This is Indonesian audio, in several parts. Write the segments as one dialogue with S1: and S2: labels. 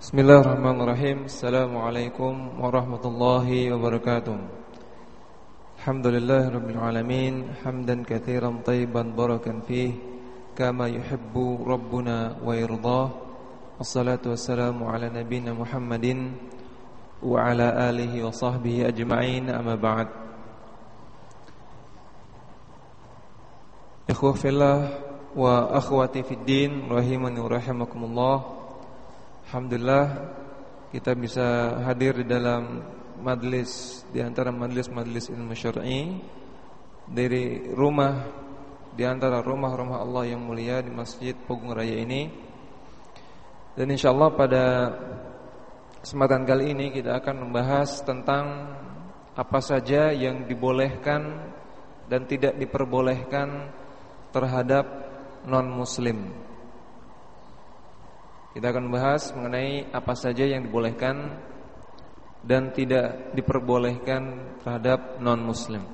S1: Bismillahirrahmanirrahim Assalamualaikum warahmatullahi wabarakatuh Alhamdulillah Rabbil Alamin Hamdan kathiran tayyiban barakan fih Kama yuhibbu Rabbuna wa irdah Wassalatu wassalamu ala nabina Muhammadin Wa ala alihi wa sahbihi ajma'in Amma ba'd Ikhwafillah wa akhwati fid din Rahimani wa rahimakumullah Alhamdulillah kita bisa hadir di dalam majlis di antara majlis-majlis ilmu syar'i dari rumah di antara rumah-rumah Allah yang mulia di Masjid Pogung Raya ini. Dan insyaallah pada kesempatan kali ini kita akan membahas tentang apa saja yang dibolehkan dan tidak diperbolehkan terhadap non muslim. Kita akan membahas mengenai apa saja yang dibolehkan dan tidak diperbolehkan terhadap non-muslim.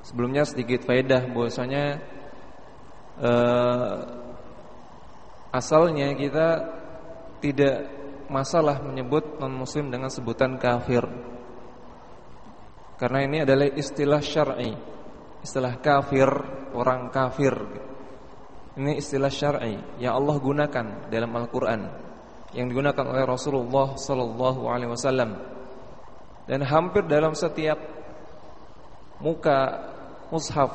S1: Sebelumnya sedikit faedah bahwasanya eh, asalnya kita tidak masalah menyebut non-muslim dengan sebutan kafir. Karena ini adalah istilah syar'i. Istilah kafir, orang kafir ini istilah syar'i yang Allah gunakan dalam Al-Qur'an yang digunakan oleh Rasulullah sallallahu alaihi wasallam. Dan hampir dalam setiap muka mushaf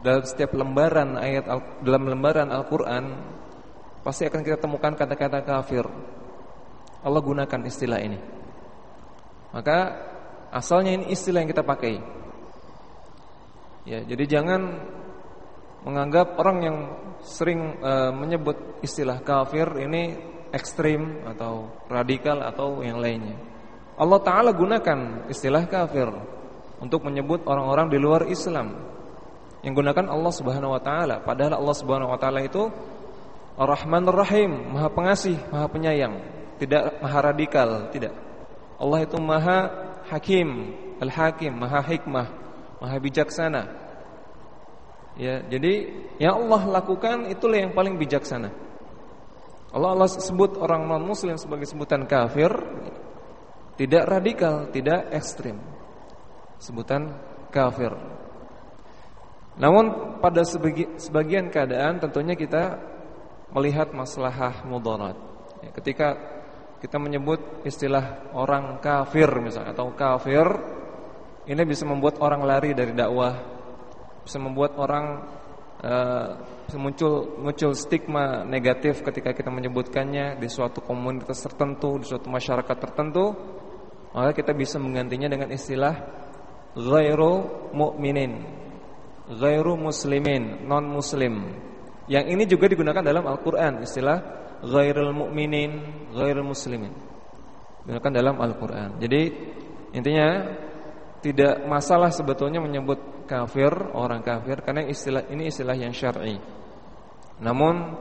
S1: dalam setiap lembaran ayat dalam lembaran Al-Qur'an pasti akan kita temukan kata-kata kafir. Allah gunakan istilah ini. Maka asalnya ini istilah yang kita pakai. Ya, jadi jangan menganggap orang yang sering uh, menyebut istilah kafir ini ekstrim atau radikal atau yang lainnya. Allah Taala gunakan istilah kafir untuk menyebut orang-orang di luar Islam. Yang gunakan Allah Subhanahu Wa Taala. Padahal Allah Subhanahu Wa Taala itu Ar-Rahman Ar-Rahim, Maha Pengasih, Maha Penyayang, tidak maha radikal, tidak. Allah itu Maha Hakim, Al-Hakim, Maha Hikmah, Maha Bijaksana. Ya, jadi yang Allah lakukan itulah yang paling bijaksana. Allah Allah sebut orang non muslim sebagai sebutan kafir tidak radikal, tidak ekstrim. Sebutan kafir. Namun pada sebagian keadaan tentunya kita melihat maslahah mudarat. Ya, ketika kita menyebut istilah orang kafir misalnya atau kafir ini bisa membuat orang lari dari dakwah bisa membuat orang uh, muncul muncul stigma negatif ketika kita menyebutkannya di suatu komunitas tertentu, di suatu masyarakat tertentu, maka kita bisa menggantinya dengan istilah ghairu mu'minin, ghairu muslimin, non muslim. Yang ini juga digunakan dalam Al-Qur'an, istilah ghairul mu'minin, ghairul muslimin. Digunakan dalam Al-Qur'an. Jadi intinya tidak masalah sebetulnya menyebut kafir orang kafir karena istilah ini istilah yang syar'i. Namun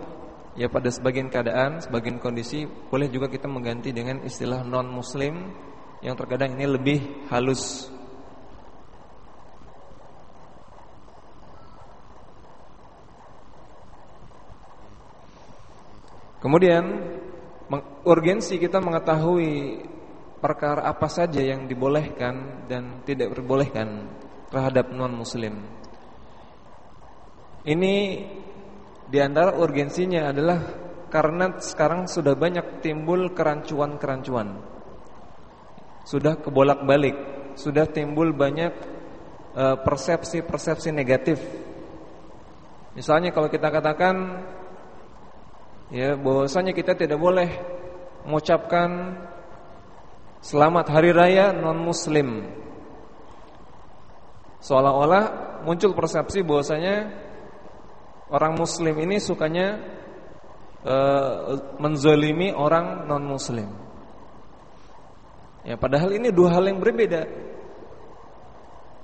S1: ya pada sebagian keadaan, sebagian kondisi boleh juga kita mengganti dengan istilah non muslim yang terkadang ini lebih halus. Kemudian urgensi kita mengetahui perkara apa saja yang dibolehkan dan tidak diperbolehkan terhadap non muslim. Ini di antara urgensinya adalah karena sekarang sudah banyak timbul kerancuan-kerancuan. Sudah kebolak-balik, sudah timbul banyak e, persepsi-persepsi negatif. Misalnya kalau kita katakan ya bahwasanya kita tidak boleh mengucapkan Selamat hari raya non muslim Seolah-olah muncul persepsi bahwasanya Orang muslim ini sukanya e, Menzolimi orang non muslim Ya padahal ini dua hal yang berbeda.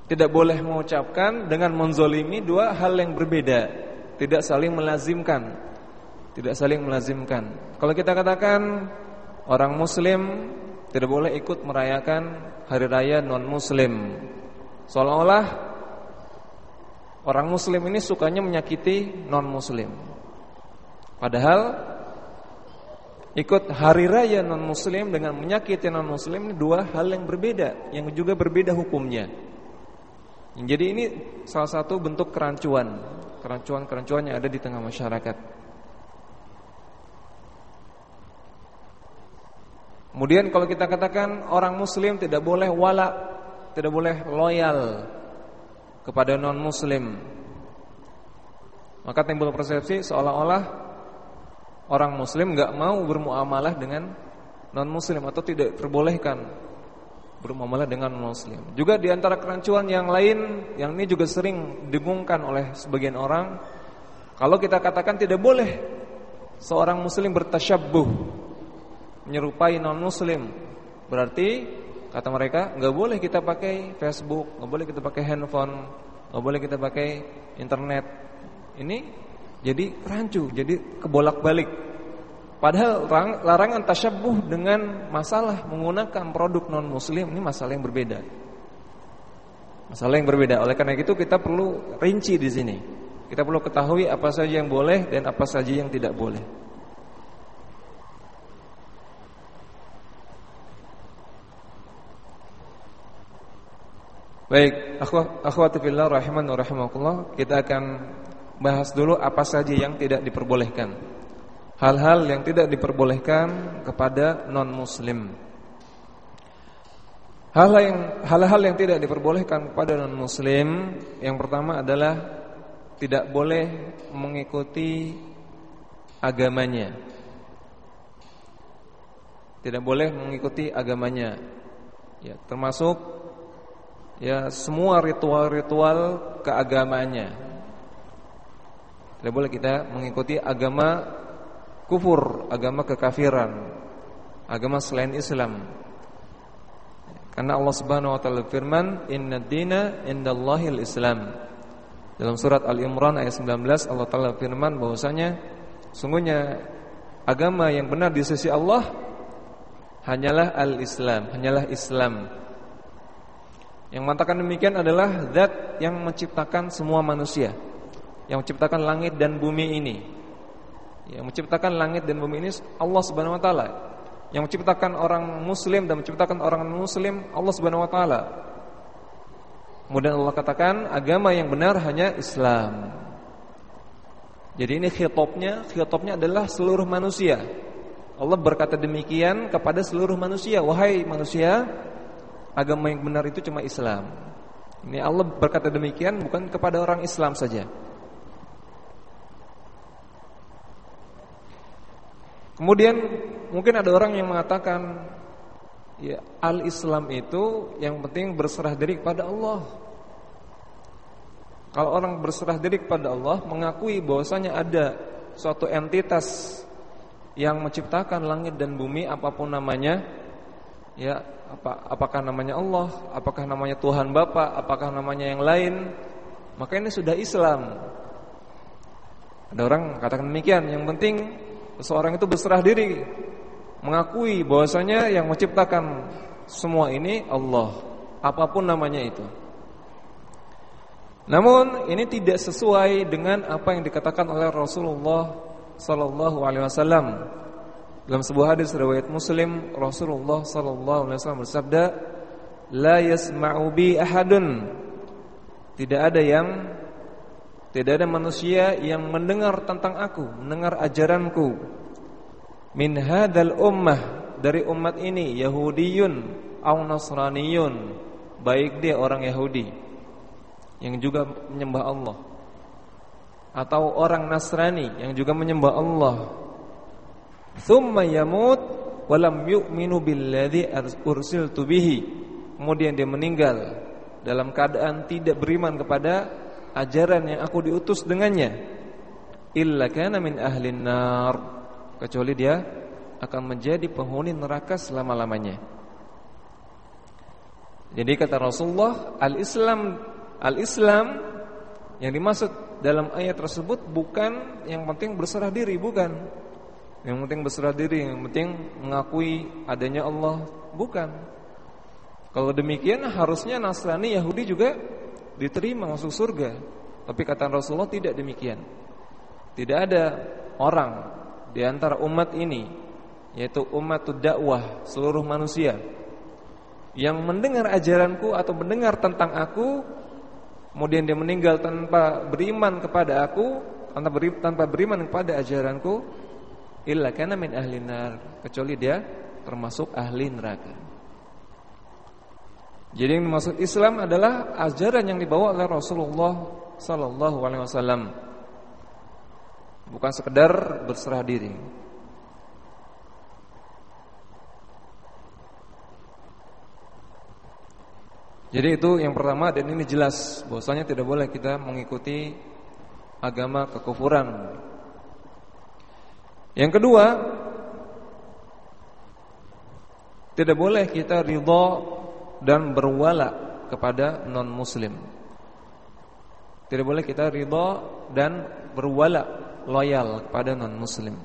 S1: Tidak boleh mengucapkan dengan menzolimi dua hal yang berbeda. Tidak saling melazimkan. Tidak saling melazimkan. Kalau kita katakan Orang muslim tidak boleh ikut merayakan hari raya non muslim Seolah-olah Orang muslim ini sukanya menyakiti non muslim Padahal Ikut hari raya non muslim dengan menyakiti non muslim ini dua hal yang berbeda yang juga berbeda hukumnya. Jadi ini salah satu bentuk kerancuan, kerancuan-kerancuan yang ada di tengah masyarakat. Kemudian kalau kita katakan orang muslim tidak boleh wala, tidak boleh loyal kepada non muslim. Maka timbul persepsi seolah-olah orang muslim nggak mau bermuamalah dengan non muslim atau tidak terbolehkan bermuamalah dengan non muslim. Juga di antara kerancuan yang lain yang ini juga sering dengungkan oleh sebagian orang kalau kita katakan tidak boleh seorang muslim bertasyabbuh menyerupai non muslim berarti kata mereka nggak boleh kita pakai Facebook, nggak boleh kita pakai handphone, nggak boleh kita pakai internet. Ini jadi rancu, jadi kebolak-balik. Padahal larangan tasyabuh dengan masalah menggunakan produk non muslim ini masalah yang berbeda. Masalah yang berbeda. Oleh karena itu kita perlu rinci di sini. Kita perlu ketahui apa saja yang boleh dan apa saja yang tidak boleh. Baik, akhwati fillah rahiman wa rahimakumullah, kita akan bahas dulu apa saja yang tidak diperbolehkan. Hal-hal yang tidak diperbolehkan kepada non-muslim. Hal-hal yang hal-hal yang tidak diperbolehkan kepada non-muslim yang pertama adalah tidak boleh mengikuti agamanya. Tidak boleh mengikuti agamanya. Ya, termasuk ya semua ritual-ritual keagamaannya tidak boleh kita mengikuti agama kufur, agama kekafiran, agama selain Islam. Karena Allah Subhanahu wa taala firman, "Inna dina indallahil Islam." Dalam surat Al-Imran ayat 19 Allah taala firman bahwasanya sungguhnya agama yang benar di sisi Allah hanyalah al-Islam, hanyalah Islam. Yang mengatakan demikian adalah zat yang menciptakan semua manusia yang menciptakan langit dan bumi ini. Yang menciptakan langit dan bumi ini Allah Subhanahu wa taala. Yang menciptakan orang muslim dan menciptakan orang non-muslim Allah Subhanahu wa taala. Kemudian Allah katakan agama yang benar hanya Islam. Jadi ini khitabnya, khitabnya adalah seluruh manusia. Allah berkata demikian kepada seluruh manusia, wahai manusia, agama yang benar itu cuma Islam. Ini Allah berkata demikian bukan kepada orang Islam saja. Kemudian mungkin ada orang yang mengatakan ya al-Islam itu yang penting berserah diri kepada Allah. Kalau orang berserah diri kepada Allah mengakui bahwasanya ada suatu entitas yang menciptakan langit dan bumi apa pun namanya ya apa apakah namanya Allah, apakah namanya Tuhan Bapa, apakah namanya yang lain, maka ini sudah Islam. Ada orang katakan demikian, yang penting seseorang itu berserah diri mengakui bahwasanya yang menciptakan semua ini Allah apa pun namanya itu. Namun ini tidak sesuai dengan apa yang dikatakan oleh Rasulullah sallallahu alaihi wasallam dalam sebuah hadis riwayat Muslim Rasulullah sallallahu alaihi wasallam bersabda la yasma'u bi ahadun tidak ada yang tidak ada manusia yang mendengar tentang aku, mendengar ajaranku. Min hadal ummah dari umat ini Yahudiyun au Nasraniyun, baik dia orang Yahudi yang juga menyembah Allah atau orang Nasrani yang juga menyembah Allah. Thumma yamut walam yu'minu billadzi ursiltu bihi. Kemudian dia meninggal dalam keadaan tidak beriman kepada ajaran yang aku diutus dengannya illa kana min ahlin nar kecuali dia akan menjadi penghuni neraka selama-lamanya. Jadi kata Rasulullah, al-Islam al-Islam yang dimaksud dalam ayat tersebut bukan yang penting berserah diri, bukan. Yang penting berserah diri, yang penting mengakui adanya Allah, bukan. Kalau demikian harusnya Nasrani Yahudi juga diterima masuk surga. Tapi kata Rasulullah tidak demikian. Tidak ada orang di antara umat ini yaitu umat dakwah seluruh manusia yang mendengar ajaranku atau mendengar tentang aku kemudian dia meninggal tanpa beriman kepada aku tanpa, beri, tanpa beriman kepada ajaranku illa kana min ahli nar kecuali dia termasuk ahli neraka. Jadi yang dimaksud Islam adalah ajaran yang dibawa oleh Rasulullah sallallahu alaihi wasallam. Bukan sekedar berserah diri. Jadi itu yang pertama dan ini jelas bahwasanya tidak boleh kita mengikuti agama kekufuran. Yang kedua, tidak boleh kita ridha dan berwala kepada non muslim. Tidak boleh kita ridha dan berwala loyal kepada non muslim.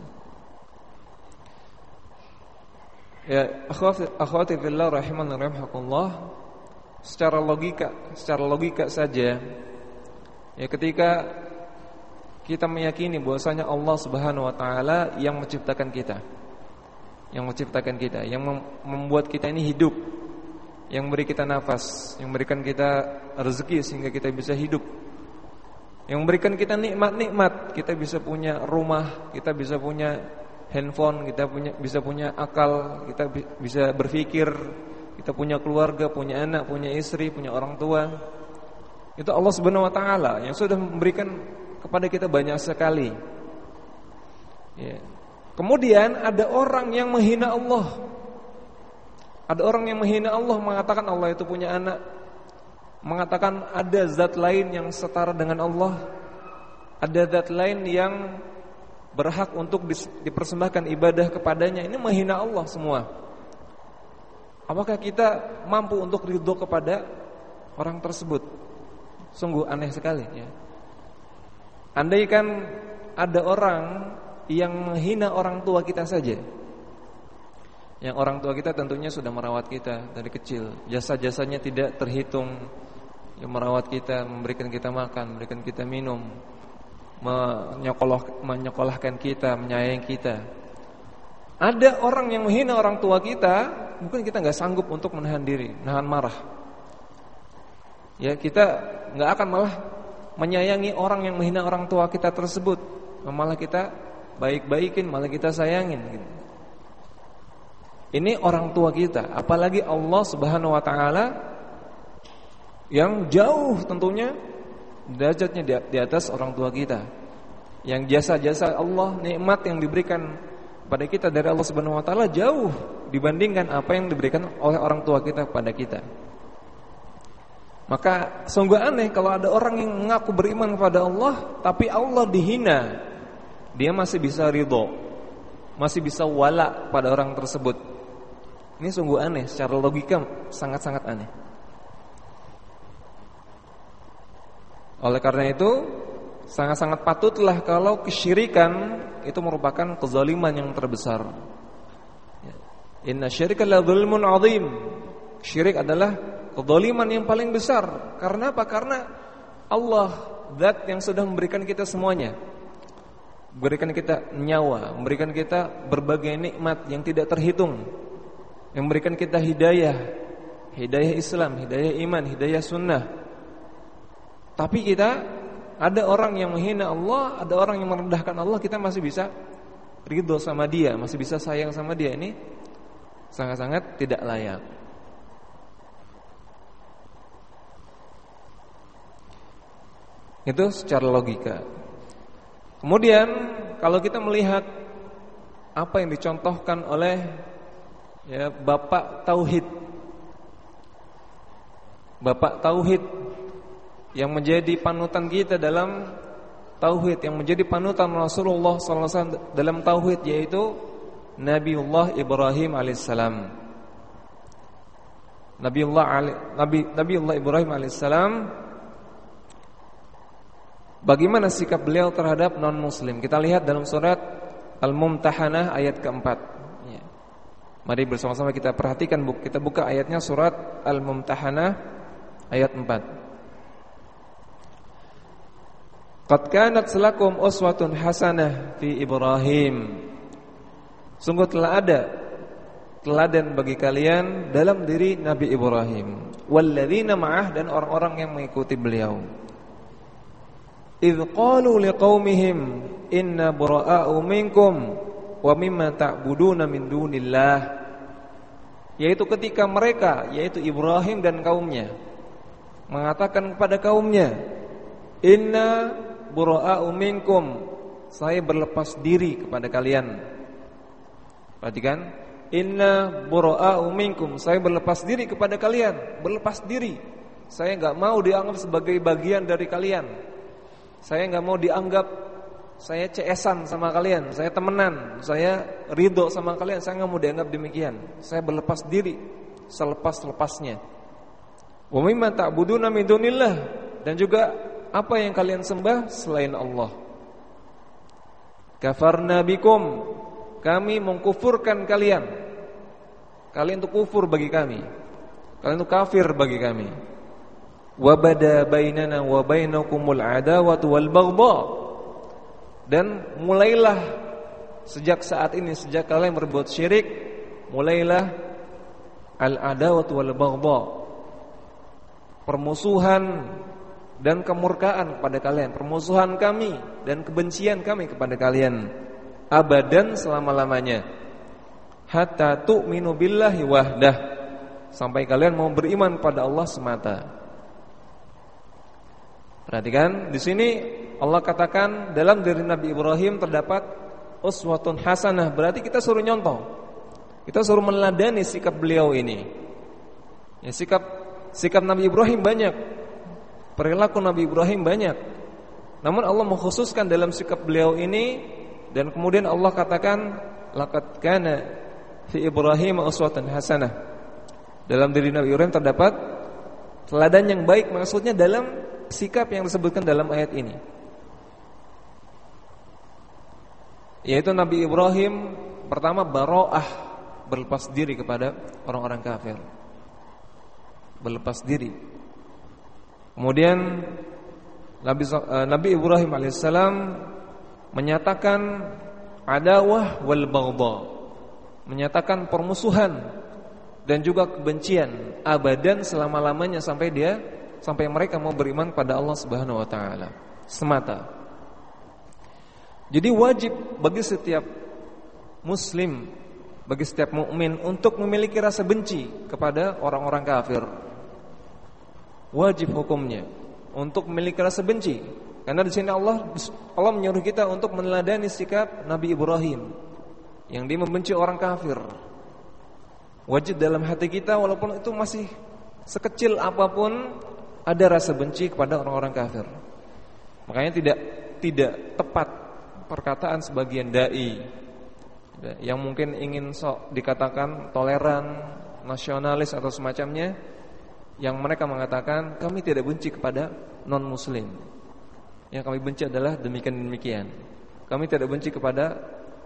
S1: Ya, akhwati fillah rahimanallahu rahimakumullah secara logika, secara logika saja ya ketika kita meyakini bahwasanya Allah Subhanahu wa taala yang menciptakan kita. Yang menciptakan kita, yang membuat kita ini hidup, yang memberi kita nafas, yang memberikan kita rezeki sehingga kita bisa hidup. Yang memberikan kita nikmat-nikmat, kita bisa punya rumah, kita bisa punya handphone, kita punya bisa punya akal, kita bisa berpikir, kita punya keluarga, punya anak, punya istri, punya orang tua. Itu Allah Subhanahu wa taala yang sudah memberikan kepada kita banyak sekali. Ya. Kemudian ada orang yang menghina Allah. Ada orang yang menghina Allah mengatakan Allah itu punya anak. Mengatakan ada zat lain yang setara dengan Allah. Ada zat lain yang berhak untuk dipersembahkan ibadah kepadanya. Ini menghina Allah semua. Apakah kita mampu untuk ridho kepada orang tersebut? Sungguh aneh sekali ya. Andaikan ada orang yang menghina orang tua kita saja. Yang orang tua kita tentunya sudah merawat kita dari kecil. Jasa-jasanya tidak terhitung. Yang merawat kita, memberikan kita makan, memberikan kita minum, menyekolah, menyekolahkan kita, menyayangi kita. Ada orang yang menghina orang tua kita mungkin kita nggak sanggup untuk menahan diri, menahan marah. Ya kita nggak akan malah menyayangi orang yang menghina orang tua kita tersebut, malah kita baik-baikin, malah kita sayangin. Gitu. Ini orang tua kita, apalagi Allah Subhanahu Wa Taala yang jauh tentunya derajatnya di atas orang tua kita. Yang jasa-jasa Allah, nikmat yang diberikan pada kita dari Allah Subhanahu wa taala jauh dibandingkan apa yang diberikan oleh orang tua kita kepada kita. Maka sungguh aneh kalau ada orang yang mengaku beriman kepada Allah tapi Allah dihina. Dia masih bisa ridho. Masih bisa wala pada orang tersebut. Ini sungguh aneh secara logika sangat-sangat aneh. Oleh karena itu Sangat-sangat patutlah kalau kesyirikan itu merupakan kezaliman yang terbesar. Ya. Inna syirka la zulmun azim. Syirik adalah kezaliman yang paling besar. Karena apa? Karena Allah zat yang sudah memberikan kita semuanya. Memberikan kita nyawa, memberikan kita berbagai nikmat yang tidak terhitung. Yang memberikan kita hidayah, hidayah Islam, hidayah iman, hidayah sunnah. Tapi kita ada orang yang menghina Allah, ada orang yang merendahkan Allah, kita masih bisa ridho sama dia, masih bisa sayang sama dia. Ini sangat-sangat tidak layak. Itu secara logika. Kemudian kalau kita melihat apa yang dicontohkan oleh ya Bapak Tauhid Bapak Tauhid yang menjadi panutan kita dalam tauhid yang menjadi panutan Rasulullah SAW dalam tauhid yaitu Nabiullah Ibrahim alaihissalam. Nabiullah Nabi Nabiullah Ibrahim alaihissalam Bagaimana sikap beliau terhadap non muslim? Kita lihat dalam surat Al-Mumtahanah ayat keempat. Ya. Mari bersama-sama kita perhatikan kita buka ayatnya surat Al-Mumtahanah ayat 4. Qad kanat selakum uswatun hasanah fi Ibrahim Sungguh telah ada teladan bagi kalian dalam diri Nabi Ibrahim walladzina ma'ah dan orang-orang yang mengikuti beliau. Idz qalu liqaumihim inna bura'a'u minkum wa mimma ta'buduna min dunillah yaitu ketika mereka yaitu Ibrahim dan kaumnya mengatakan kepada kaumnya inna bura'a'u minkum. Saya berlepas diri kepada kalian. Perhatikan. Inna bura'a'u minkum. Saya berlepas diri kepada kalian. Berlepas diri. Saya enggak mau dianggap sebagai bagian dari kalian saya enggak mau dianggap saya cesan sama kalian, saya temenan, saya ridho sama kalian, saya nggak mau dianggap demikian. Saya berlepas diri selepas-lepasnya. Wa mimma ta'buduna min dunillah dan juga apa yang kalian sembah selain Allah. Kafarna bikum, kami mengkufurkan kalian. Kalian itu kufur bagi kami. Kalian itu kafir bagi kami. Wa bada bainana wa bainakumul adawatu wal baghdha dan mulailah sejak saat ini sejak kalian berbuat syirik mulailah al-adawatu wal baghdha permusuhan dan kemurkaan kepada kalian permusuhan kami dan kebencian kami kepada kalian abadan selama-lamanya. Hatta tu'minu billahi wahdah. Sampai kalian mau beriman pada Allah semata perhatikan di sini Allah katakan dalam diri Nabi Ibrahim terdapat uswatun hasanah, berarti kita suruh nyontoh. Kita suruh meneladani sikap beliau ini. Ya, sikap sikap Nabi Ibrahim banyak. Perilaku Nabi Ibrahim banyak. Namun Allah mengkhususkan dalam sikap beliau ini dan kemudian Allah katakan laqad kana fi Ibrahim uswatun hasanah. Dalam diri Nabi Ibrahim terdapat teladan yang baik maksudnya dalam sikap yang disebutkan dalam ayat ini. Yaitu Nabi Ibrahim pertama baroah berlepas diri kepada orang-orang kafir. Berlepas diri. Kemudian Nabi, uh, Nabi Ibrahim alaihissalam menyatakan adawah wal baghdha. Menyatakan permusuhan dan juga kebencian abadan selama-lamanya sampai dia sampai mereka mau beriman pada Allah Subhanahu wa taala semata. Jadi wajib bagi setiap muslim, bagi setiap mukmin untuk memiliki rasa benci kepada orang-orang kafir. Wajib hukumnya untuk memiliki rasa benci. Karena di sini Allah Allah menyuruh kita untuk meneladani sikap Nabi Ibrahim yang dia membenci orang kafir. Wajib dalam hati kita walaupun itu masih sekecil apa pun ada rasa benci kepada orang-orang kafir. Makanya tidak tidak tepat perkataan sebagian dai yang mungkin ingin sok dikatakan toleran, nasionalis atau semacamnya yang mereka mengatakan kami tidak benci kepada non muslim. Yang kami benci adalah demikian demikian. Kami tidak benci kepada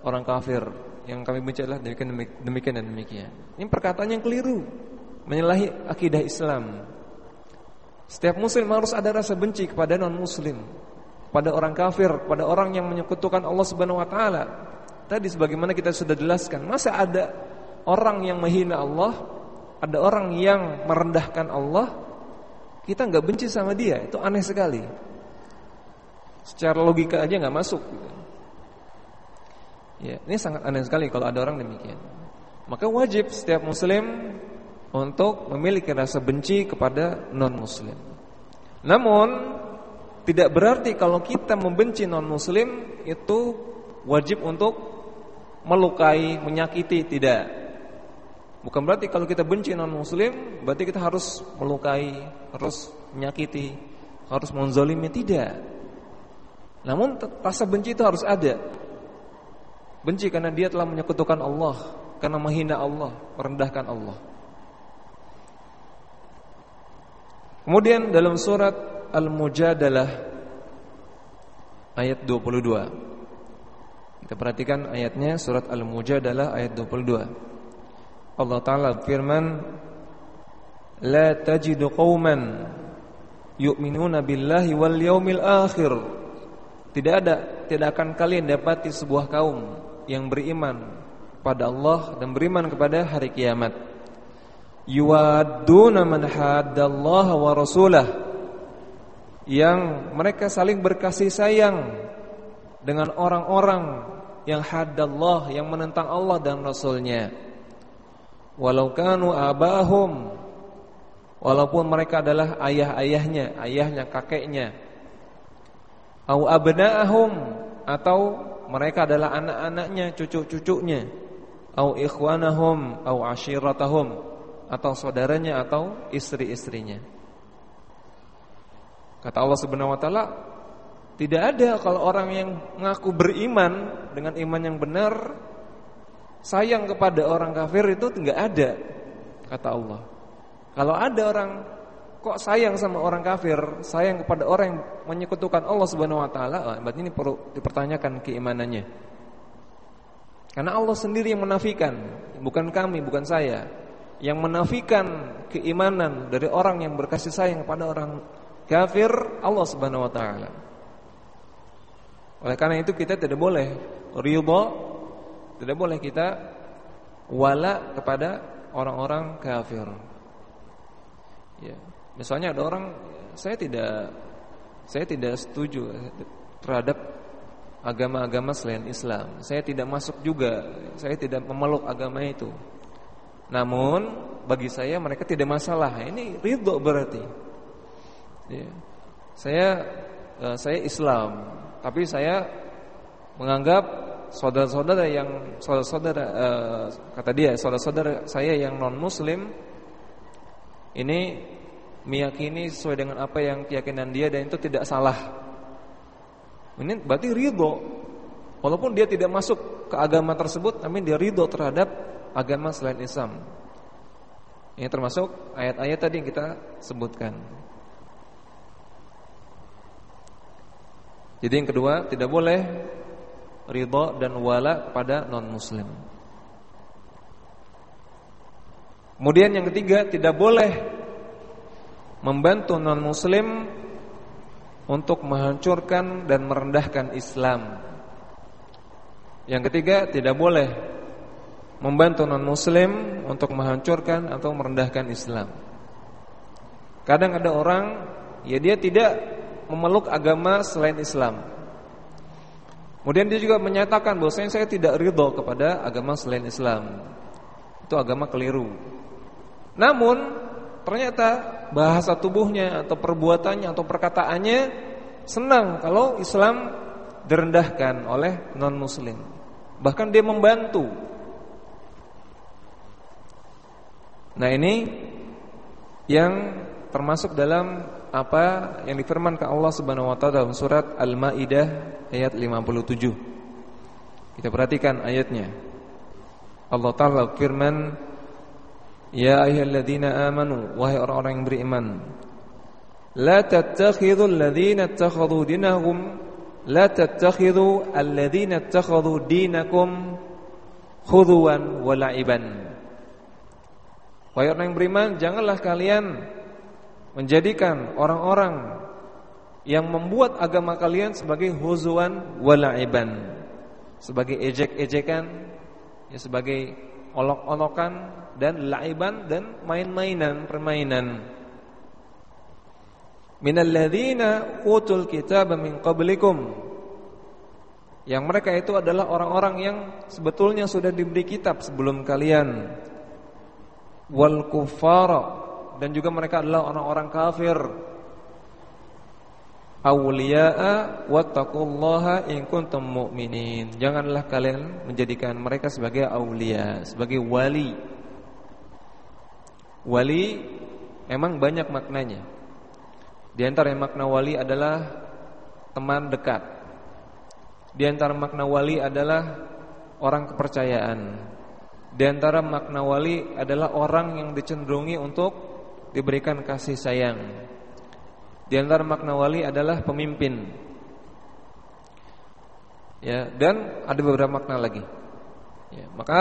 S1: orang kafir. Yang kami benci adalah demikian demikian dan demikian. Ini perkataan yang keliru, menyalahi akidah Islam. Setiap muslim harus ada rasa benci kepada non muslim pada orang kafir, pada orang yang menyekutukan Allah Subhanahu wa taala. Tadi sebagaimana kita sudah jelaskan, masa ada orang yang menghina Allah, ada orang yang merendahkan Allah, kita nggak benci sama dia, itu aneh sekali. Secara logika aja nggak masuk. Gitu. Ya, ini sangat aneh sekali kalau ada orang demikian. Maka wajib setiap muslim untuk memiliki rasa benci kepada non muslim. Namun tidak berarti kalau kita membenci non muslim itu wajib untuk melukai, menyakiti, tidak. Bukan berarti kalau kita benci non muslim berarti kita harus melukai, harus menyakiti, harus menzalimi, tidak. Namun rasa benci itu harus ada. Benci karena dia telah menyekutukan Allah, karena menghina Allah, merendahkan Allah. Kemudian dalam surat Al-Mujadalah ayat 22. Kita perhatikan ayatnya surat Al-Mujadalah ayat 22. Allah taala firman La tajidu qauman yu'minuna billahi wal yaumil akhir. Tidak ada, tidak akan kalian dapati sebuah kaum yang beriman kepada Allah dan beriman kepada hari kiamat. Yuwadduna man haddallaha wa rasulah yang mereka saling berkasih sayang dengan orang-orang yang haddallah yang menentang Allah dan Rasulnya. Walau kanu abahum walaupun mereka adalah ayah-ayahnya, ayahnya, kakeknya. Au abna'ahum atau mereka adalah anak-anaknya, cucu-cucunya. Au ikhwanahum au ashiratahum atau saudaranya atau istri-istrinya. Kata Allah Subhanahu wa taala, tidak ada kalau orang yang mengaku beriman dengan iman yang benar sayang kepada orang kafir itu tidak ada kata Allah. Kalau ada orang kok sayang sama orang kafir, sayang kepada orang yang menyekutukan Allah Subhanahu wa taala, berarti ini perlu dipertanyakan keimanannya. Karena Allah sendiri yang menafikan, bukan kami, bukan saya. Yang menafikan keimanan dari orang yang berkasih sayang kepada orang kafir Allah Subhanahu wa taala. Oleh karena itu kita tidak boleh ridha, tidak boleh kita wala kepada orang-orang kafir. Ya, misalnya ada orang saya tidak saya tidak setuju terhadap agama-agama selain Islam. Saya tidak masuk juga, saya tidak memeluk agama itu. Namun bagi saya mereka tidak masalah. Ini ridho berarti. Ya. Saya eh, saya Islam, tapi saya menganggap saudara-saudara yang saudara-saudara uh, kata dia saudara-saudara saya yang non muslim ini meyakini sesuai dengan apa yang keyakinan dia dan itu tidak salah. Ini berarti ridho Walaupun dia tidak masuk ke agama tersebut Tapi dia ridho terhadap agama selain Islam Ini termasuk ayat-ayat tadi yang kita sebutkan Jadi yang kedua tidak boleh ridho dan wala kepada non muslim. Kemudian yang ketiga tidak boleh membantu non muslim untuk menghancurkan dan merendahkan Islam. Yang ketiga tidak boleh membantu non muslim untuk menghancurkan atau merendahkan Islam. Kadang ada orang ya dia tidak memeluk agama selain Islam. Kemudian dia juga menyatakan bahwa saya tidak ridho kepada agama selain Islam. Itu agama keliru. Namun ternyata bahasa tubuhnya atau perbuatannya atau perkataannya senang kalau Islam direndahkan oleh non muslim. Bahkan dia membantu. Nah ini yang termasuk dalam apa yang difirmankan Allah Subhanahu wa taala dalam surat Al-Maidah ayat 57. Kita perhatikan ayatnya. Allah taala firman, "Ya ayyuhalladzina amanu, wahai orang-orang yang beriman, la tattakhidhu alladzina ittakhadhu dinahum la tattakhidhu alladzina ittakhadhu dinakum khuduwan wa la'iban." Wahai orang yang beriman, janganlah kalian menjadikan orang-orang yang membuat agama kalian sebagai huzuan walaiban, sebagai ejek-ejekan, ya sebagai olok-olokan dan laiban dan main-mainan, permainan. Minalladzina utul kitaba min qablikum. Yang mereka itu adalah orang-orang yang sebetulnya sudah diberi kitab sebelum kalian wal kuffara dan juga mereka adalah orang-orang kafir. Awliya'a wattaqullaha in kuntum mu'minin. Janganlah kalian menjadikan mereka sebagai aulia, sebagai wali. Wali memang banyak maknanya. Di antara makna wali adalah teman dekat. Di antara makna wali adalah orang kepercayaan. Di antara makna wali adalah orang yang dicenderungi untuk diberikan kasih sayang. Di antara makna wali adalah pemimpin. Ya, dan ada beberapa makna lagi. Ya, maka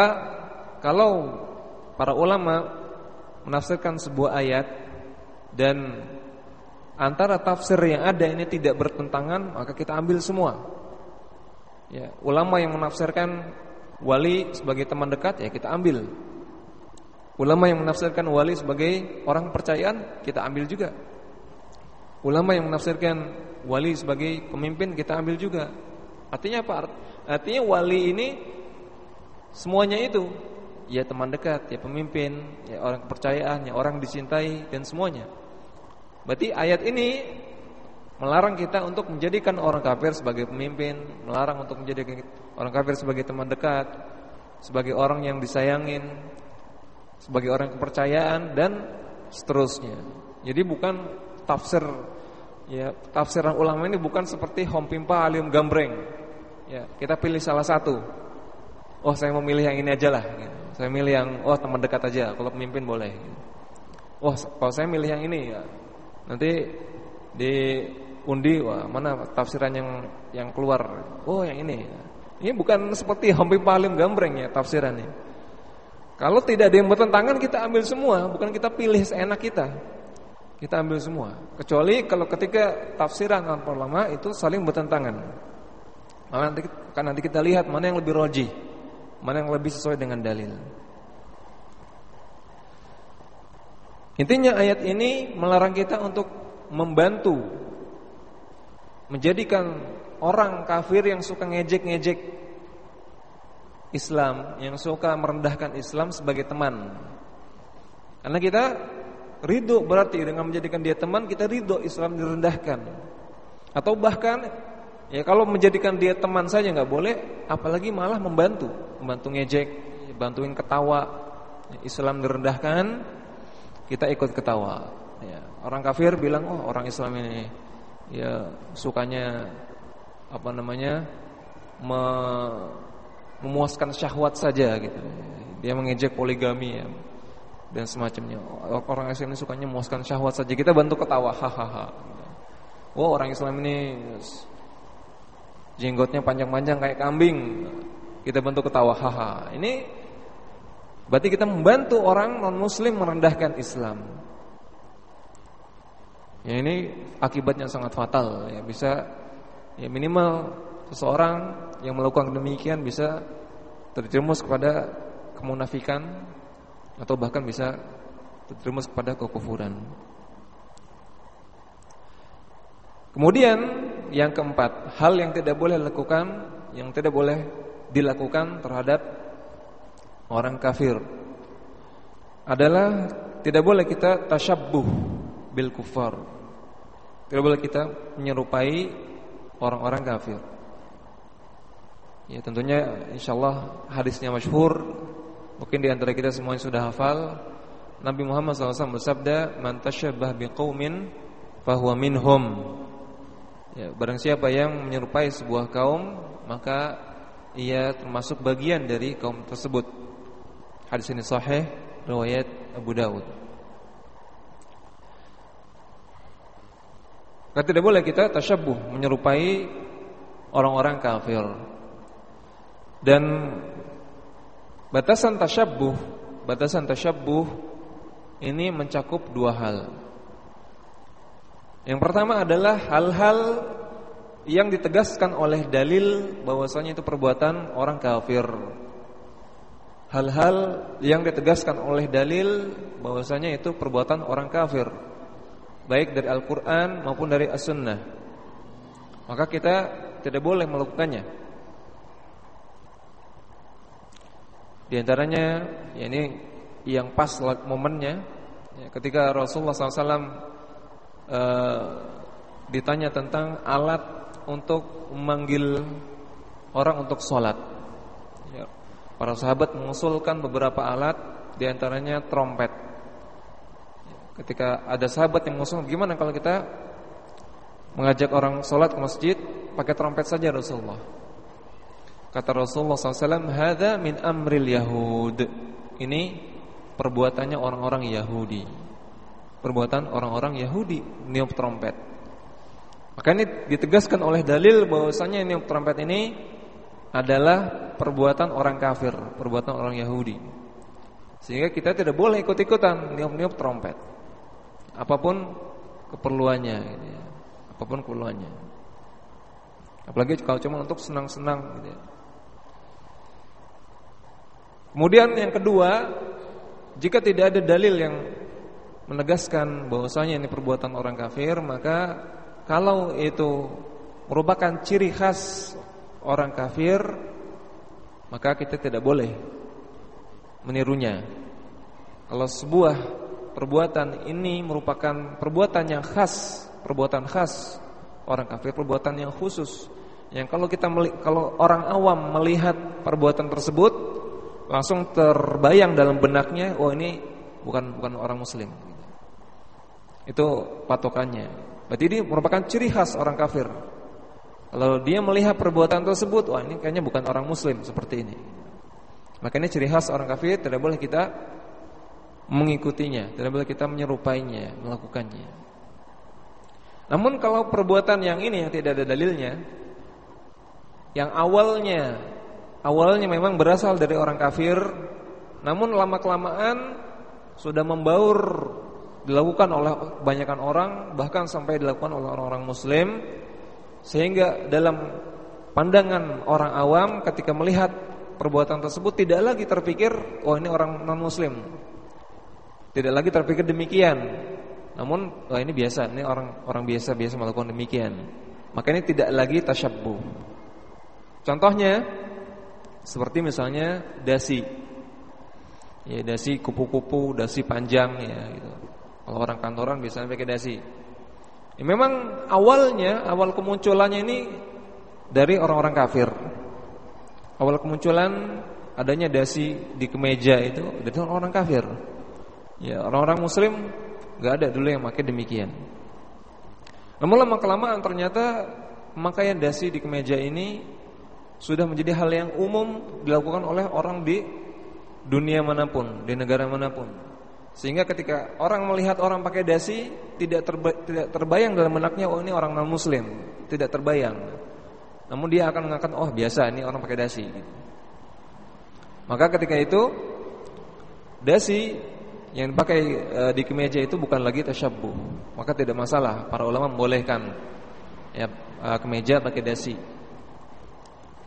S1: kalau para ulama menafsirkan sebuah ayat dan antara tafsir yang ada ini tidak bertentangan, maka kita ambil semua. Ya, ulama yang menafsirkan wali sebagai teman dekat ya kita ambil. Ulama yang menafsirkan wali sebagai orang kepercayaan kita ambil juga. Ulama yang menafsirkan wali sebagai pemimpin kita ambil juga. Artinya apa? Artinya wali ini semuanya itu ya teman dekat, ya pemimpin, ya orang kepercayaan, ya orang dicintai dan semuanya. Berarti ayat ini melarang kita untuk menjadikan orang kafir sebagai pemimpin, melarang untuk menjadikan orang kafir sebagai teman dekat, sebagai orang yang disayangin, sebagai orang kepercayaan dan seterusnya. Jadi bukan tafsir ya tafsiran ulama ini bukan seperti hompimpa alium gambreng. Ya, kita pilih salah satu. Oh, saya mau milih yang ini aja lah. Saya milih yang oh teman dekat aja, kalau pemimpin boleh. Gitu. Oh, kalau saya milih yang ini ya. Nanti di undi wah mana tafsiran yang yang keluar? Oh yang ini. Ini bukan seperti hampir paling gambreng ya tafsirannya. Kalau tidak ada yang bertentangan kita ambil semua. Bukan kita pilih seenak kita. Kita ambil semua. Kecuali kalau ketika tafsiran ulama itu saling bertentangan. Maka nanti kan nanti kita lihat mana yang lebih roji mana yang lebih sesuai dengan dalil. Intinya ayat ini melarang kita untuk membantu menjadikan orang kafir yang suka ngejek-ngejek Islam, yang suka merendahkan Islam sebagai teman. Karena kita ridho berarti dengan menjadikan dia teman kita ridho Islam direndahkan. Atau bahkan ya kalau menjadikan dia teman saja nggak boleh, apalagi malah membantu, membantu ngejek, bantuin ketawa. Islam direndahkan, kita ikut ketawa. Ya, orang kafir bilang, oh orang Islam ini ya sukanya apa namanya me, memuaskan syahwat saja gitu. Dia mengejek poligami ya dan semacamnya. Orang Islam ini sukanya memuaskan syahwat saja. Kita bantu ketawa hahaha. Oh, orang Islam ini jenggotnya panjang-panjang kayak kambing. Kita bantu ketawa haha. Ini berarti kita membantu orang non muslim merendahkan Islam. Ya ini akibatnya sangat fatal ya bisa ya minimal seseorang yang melakukan demikian bisa terjerumus kepada kemunafikan atau bahkan bisa terjerumus kepada kekufuran. Kemudian yang keempat, hal yang tidak boleh lakukan, yang tidak boleh dilakukan terhadap orang kafir adalah tidak boleh kita tasyabbuh bil kufar. Tidak boleh kita menyerupai orang-orang kafir. Ya tentunya insyaallah hadisnya masyhur mungkin di antara kita semuanya sudah hafal Nabi Muhammad SAW bersabda man tasyabbah biqaumin fahuwa minhum. Ya, barang siapa yang menyerupai sebuah kaum maka ia termasuk bagian dari kaum tersebut. Hadis ini sahih riwayat Abu Dawud. Maka tidak boleh kita tasyabuh menyerupai orang-orang kafir. Dan batasan tasyabuh, batasan tasyabuh ini mencakup dua hal. Yang pertama adalah hal-hal yang ditegaskan oleh dalil bahwasanya itu perbuatan orang kafir. Hal-hal yang ditegaskan oleh dalil bahwasanya itu perbuatan orang kafir baik dari Al-Qur'an maupun dari As-Sunnah. Maka kita tidak boleh melakukannya. Di antaranya ya ini yang pas momennya ya, ketika Rasulullah SAW eh, ditanya tentang alat untuk memanggil orang untuk sholat. Ya, para sahabat mengusulkan beberapa alat, di antaranya trompet. Ketika ada sahabat yang ngomong gimana kalau kita mengajak orang sholat ke masjid pakai trompet saja Rasulullah. Kata Rasulullah SAW, Hada min amril Yahud. Ini perbuatannya orang-orang Yahudi. Perbuatan orang-orang Yahudi niup trompet. Maka ini ditegaskan oleh dalil bahwasanya niup trompet ini adalah perbuatan orang kafir, perbuatan orang Yahudi. Sehingga kita tidak boleh ikut-ikutan niup-niup trompet apa pun keperluannya gitu ya. Apa pun keperluannya. Apalagi kalau cuma untuk senang-senang gitu ya. Kemudian yang kedua, jika tidak ada dalil yang menegaskan bahwasanya ini perbuatan orang kafir, maka kalau itu merupakan ciri khas orang kafir, maka kita tidak boleh menirunya. Kalau sebuah perbuatan ini merupakan perbuatan yang khas, perbuatan khas orang kafir, perbuatan yang khusus, yang kalau kita kalau orang awam melihat perbuatan tersebut langsung terbayang dalam benaknya, oh ini bukan bukan orang muslim. Itu patokannya. Berarti ini merupakan ciri khas orang kafir. Kalau dia melihat perbuatan tersebut, wah ini kayaknya bukan orang muslim seperti ini. Makanya ciri khas orang kafir tidak boleh kita mengikutinya, tidak boleh kita menyerupainya, melakukannya. Namun kalau perbuatan yang ini yang tidak ada dalilnya, yang awalnya awalnya memang berasal dari orang kafir, namun lama-kelamaan sudah membaur dilakukan oleh kebanyakan orang, bahkan sampai dilakukan oleh orang-orang muslim sehingga dalam pandangan orang awam ketika melihat perbuatan tersebut tidak lagi terpikir oh ini orang non muslim. Tidak lagi terpikir demikian. Namun oh ini biasa, ini orang orang biasa biasa melakukan demikian. Maka ini tidak lagi tasyabbuh. Contohnya seperti misalnya dasi. Ya, dasi kupu-kupu, dasi panjang ya gitu. Kalau orang kantoran biasanya pakai dasi. Ya, memang awalnya, awal kemunculannya ini dari orang-orang kafir. Awal kemunculan adanya dasi di kemeja itu dari orang-orang kafir. Ya, orang-orang muslim nggak ada dulu yang pakai demikian. Namun lama kelamaan ternyata pemakaian dasi di kemeja ini sudah menjadi hal yang umum dilakukan oleh orang di dunia mana pun, di negara mana pun. Sehingga ketika orang melihat orang pakai dasi tidak terba tidak terbayang dalam benaknya oh ini orang non muslim, tidak terbayang. Namun dia akan mengatakan oh biasa ini orang pakai dasi gitu. Maka ketika itu dasi yang dipakai e, di kemeja itu bukan lagi tasyabbuh. Maka tidak masalah, para ulama membolehkan ya e, kemeja pakai dasi.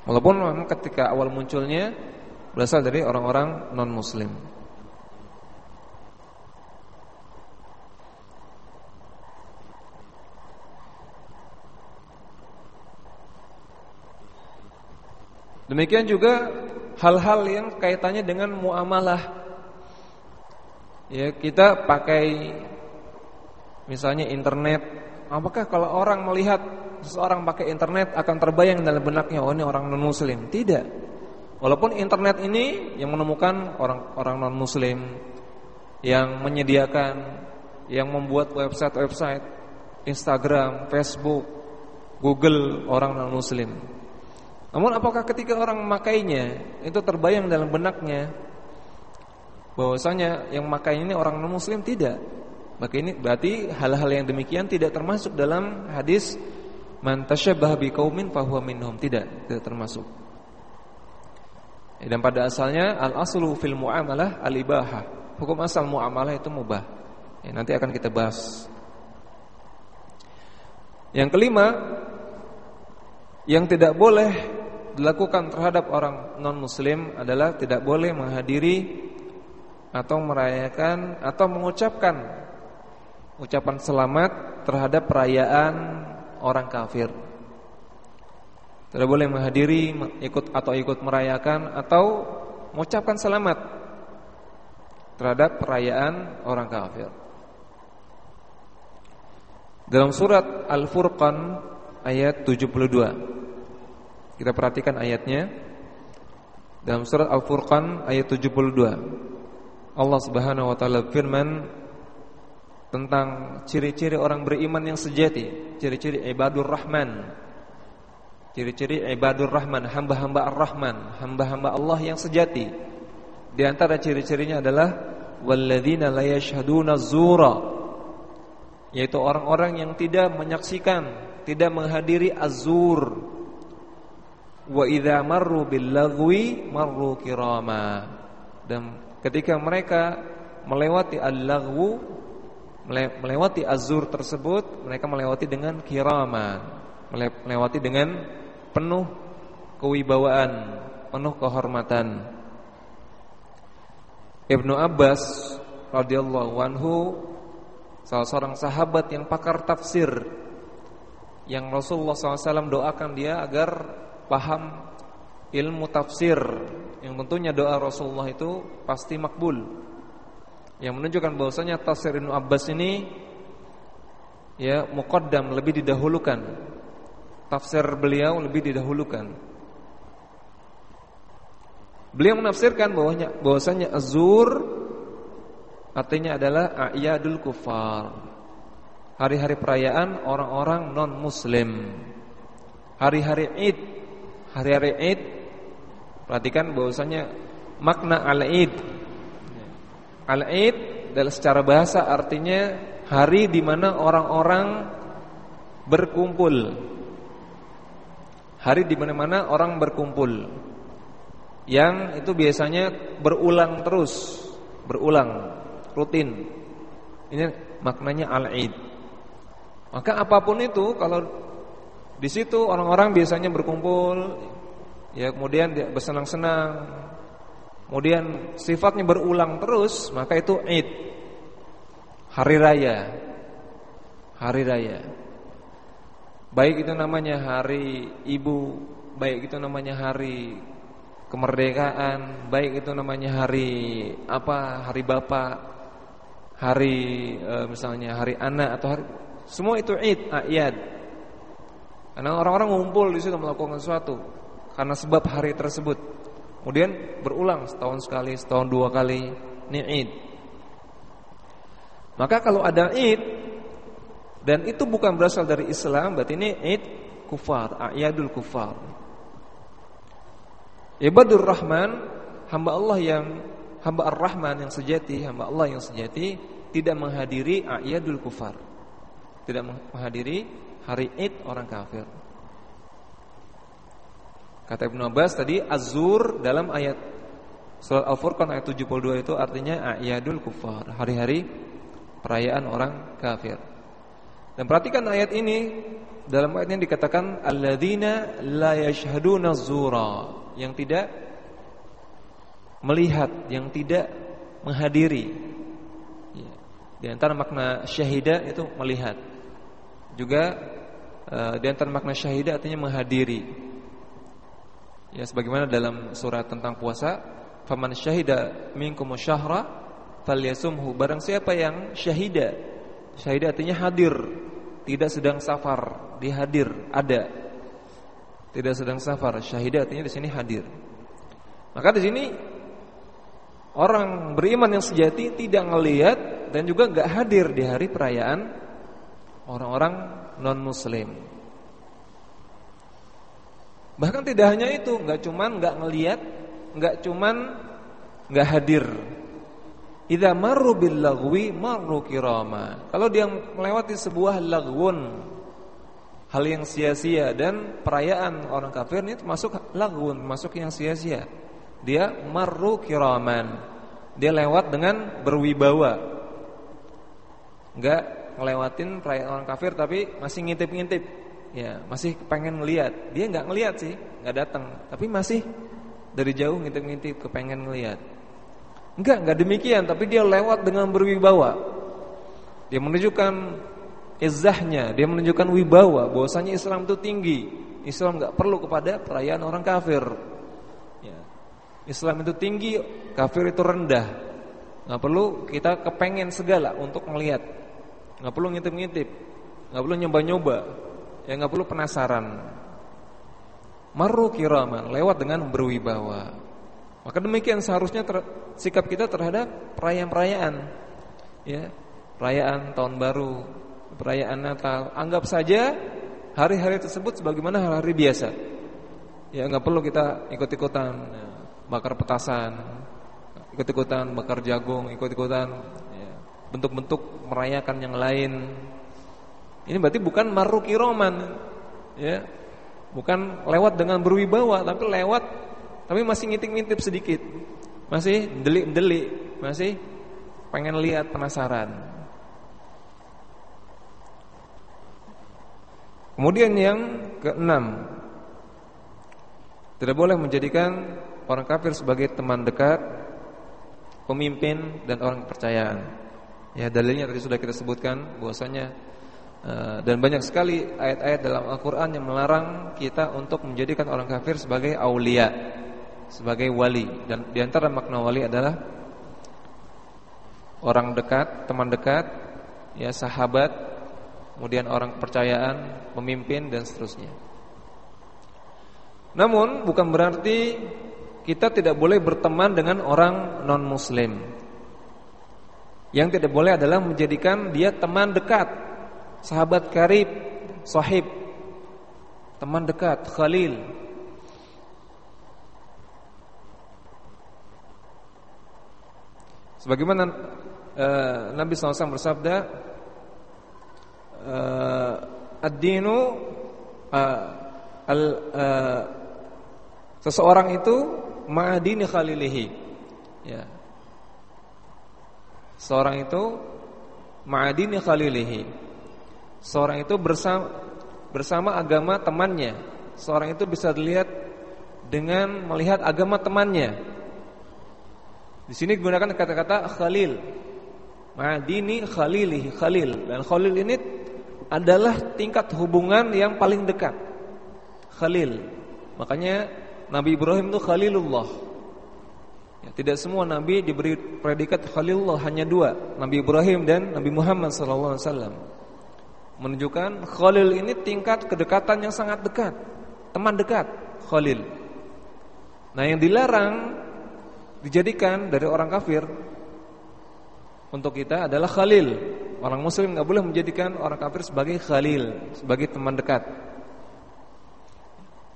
S1: Walaupun memang ketika awal munculnya berasal dari orang-orang non-muslim. Demikian juga hal-hal yang kaitannya dengan muamalah. Ya, kita pakai misalnya internet. Apakah kalau orang melihat seseorang pakai internet akan terbayang dalam benaknya oh ini orang non muslim. Tidak. Walaupun internet ini yang menemukan orang-orang non muslim yang menyediakan yang membuat website-website Instagram, Facebook, Google orang non muslim. Namun apakah ketika orang memakainya itu terbayang dalam benaknya bahwasanya yang memakai ini orang non muslim tidak. Maka ini berarti hal-hal yang demikian tidak termasuk dalam hadis Man tasyabbaha biqaumin fahuwa minhum. Tidak, tidak termasuk. Dan pada asalnya al-aslu fil muamalah al-ibahah. Hukum asal muamalah itu mubah. Ya, nanti akan kita bahas. Yang kelima, yang tidak boleh dilakukan terhadap orang non muslim adalah tidak boleh menghadiri atau merayakan atau mengucapkan ucapan selamat terhadap perayaan orang kafir. Tidak boleh menghadiri ikut atau ikut merayakan atau mengucapkan selamat terhadap perayaan orang kafir. Dalam surat Al-Furqan ayat 72. Kita perhatikan ayatnya. Dalam surat Al-Furqan ayat 72. Allah Subhanahu wa taala firman tentang ciri-ciri orang beriman yang sejati, ciri-ciri ibadur rahman. Ciri-ciri ibadur rahman, hamba-hamba ar-rahman, hamba-hamba Allah yang sejati. Di antara ciri-cirinya adalah walladzina la yashhaduna zura yaitu orang-orang yang tidak menyaksikan, tidak menghadiri azur. Wa idza marru bil lagwi marru kirama. Dan ketika mereka melewati al-laghwu melewati azur tersebut mereka melewati dengan kiraman melewati dengan penuh kewibawaan penuh kehormatan. Ibnu Abbas radhiyallahu anhu salah seorang sahabat yang pakar tafsir yang Rasulullah SAW doakan dia agar paham ilmu tafsir yang tentunya doa Rasulullah itu pasti makbul. Yang menunjukkan bahwasanya tafsir Ibnu Abbas ini ya muqaddam lebih didahulukan. Tafsir beliau lebih didahulukan. Beliau menafsirkan bahwasanya bahwasanya azur artinya adalah a'yadul kufar. Hari-hari perayaan orang-orang non-muslim. Hari-hari Id, hari-hari Id perhatikan bahwasanya makna al-Id. Al-Id dalam secara bahasa artinya hari di mana orang-orang berkumpul. Hari di mana-mana orang berkumpul. Yang itu biasanya berulang terus, berulang, rutin. Ini maknanya al-Id. Maka apa pun itu kalau di situ orang-orang biasanya berkumpul ya kemudian dia bersenang-senang. Kemudian sifatnya berulang terus maka itu Id hari raya. Hari raya. Baik itu namanya hari ibu baik itu namanya hari kemerdekaan baik itu namanya hari apa hari bapak hari e, misalnya hari anak atau hari semua itu id, ayat. Karena orang-orang ngumpul di situ melakukan sesuatu karena sebab hari tersebut. Kemudian berulang setahun sekali, setahun dua kali. Ini id. Maka kalau ada id dan itu bukan berasal dari Islam, berarti ini id kufar, ayadul kufar. Ibadur Rahman, hamba Allah yang hamba Ar-Rahman yang sejati, hamba Allah yang sejati tidak menghadiri ayadul kufar tidak menghadiri hari Id orang kafir. Kata Ibnu Abbas tadi azur dalam ayat surat Al-Furqan ayat 72 itu artinya ayadul kufar, hari-hari perayaan orang kafir. Dan perhatikan ayat ini dalam ayat ini dikatakan alladzina la yashhaduna zura yang tidak melihat, yang tidak menghadiri. Ya. Di antara makna syahidah itu melihat. Juga uh, di antara makna syahidah artinya menghadiri. Ya sebagaimana dalam surat tentang puasa, faman syahida minkum syahra falyasumhu. Barang siapa yang syahida. Syahida artinya hadir, tidak sedang safar, dihadir, ada. Tidak sedang safar, syahida artinya di sini hadir. Maka di sini orang beriman yang sejati tidak melihat dan juga nggak hadir di hari perayaan orang-orang non muslim. Bahkan tidak hanya itu, nggak cuman nggak ngelihat, nggak cuman nggak hadir. Idza marru bil lagwi marru kirama. Kalau dia melewati sebuah lagwun, hal yang sia-sia dan perayaan orang kafir ini termasuk lagwun, masuk yang sia-sia. Dia marru kiraman. Dia lewat dengan berwibawa. Enggak ngelewatin perayaan orang kafir tapi masih ngintip-ngintip. Ya, masih pengen ngelihat. Dia nggak ngelihat sih, nggak datang, tapi masih dari jauh ngintip-ngintip kepengen ngelihat. Enggak, enggak demikian, tapi dia lewat dengan berwibawa. Dia menunjukkan izahnya, dia menunjukkan wibawa bahwasanya Islam itu tinggi. Islam nggak perlu kepada perayaan orang kafir. Ya. Islam itu tinggi, kafir itu rendah. Nggak perlu kita kepengen segala untuk melihat nggak perlu ngintip-ngintip, nggak perlu nyoba-nyoba, ya nggak perlu penasaran. Maru kiraman, lewat dengan berwibawa. Maka demikian seharusnya ter, sikap kita terhadap perayaan-perayaan, ya, perayaan tahun baru, perayaan Natal. Anggap saja hari-hari tersebut sebagaimana hari-hari biasa. Ya nggak perlu kita ikut-ikutan ya, bakar petasan, ikut-ikutan bakar jagung, ikut-ikutan bentuk-bentuk merayakan yang lain. Ini berarti bukan maruki roman, ya, bukan lewat dengan berwibawa, tapi lewat, tapi masih ngintip-ngintip sedikit, masih delik-delik, masih pengen lihat penasaran. Kemudian yang keenam, tidak boleh menjadikan orang kafir sebagai teman dekat pemimpin dan orang kepercayaan. Ya, dalilnya tadi sudah kita sebutkan bahwasanya dan banyak sekali ayat-ayat dalam Al-Qur'an yang melarang kita untuk menjadikan orang kafir sebagai aulia, sebagai wali dan di antara makna wali adalah orang dekat, teman dekat, ya sahabat, kemudian orang kepercayaan, pemimpin dan seterusnya. Namun bukan berarti kita tidak boleh berteman dengan orang non muslim. Yang tidak boleh adalah menjadikan dia teman dekat, sahabat karib, sahib, teman dekat, khalil. Sebagaimana uh, Nabi SAW bersabda, uh, ad-dinu uh, uh, seseorang itu ma'adini khalilihi. Ya. Seorang itu ma'adini khalilihi. Seorang itu bersama bersama agama temannya. Seorang itu bisa dilihat dengan melihat agama temannya. Di sini digunakan kata-kata khalil. Ma'adini khalilihi, khalil. Dan khalil ini adalah tingkat hubungan yang paling dekat. Khalil. Makanya Nabi Ibrahim itu khalilullah. Ya, tidak semua nabi diberi predikat Khalilullah hanya dua, Nabi Ibrahim dan Nabi Muhammad SAW. Menunjukkan Khalil ini tingkat kedekatan yang sangat dekat, teman dekat Khalil. Nah, yang dilarang dijadikan dari orang kafir untuk kita adalah Khalil. Orang Muslim nggak boleh menjadikan orang kafir sebagai Khalil, sebagai teman dekat.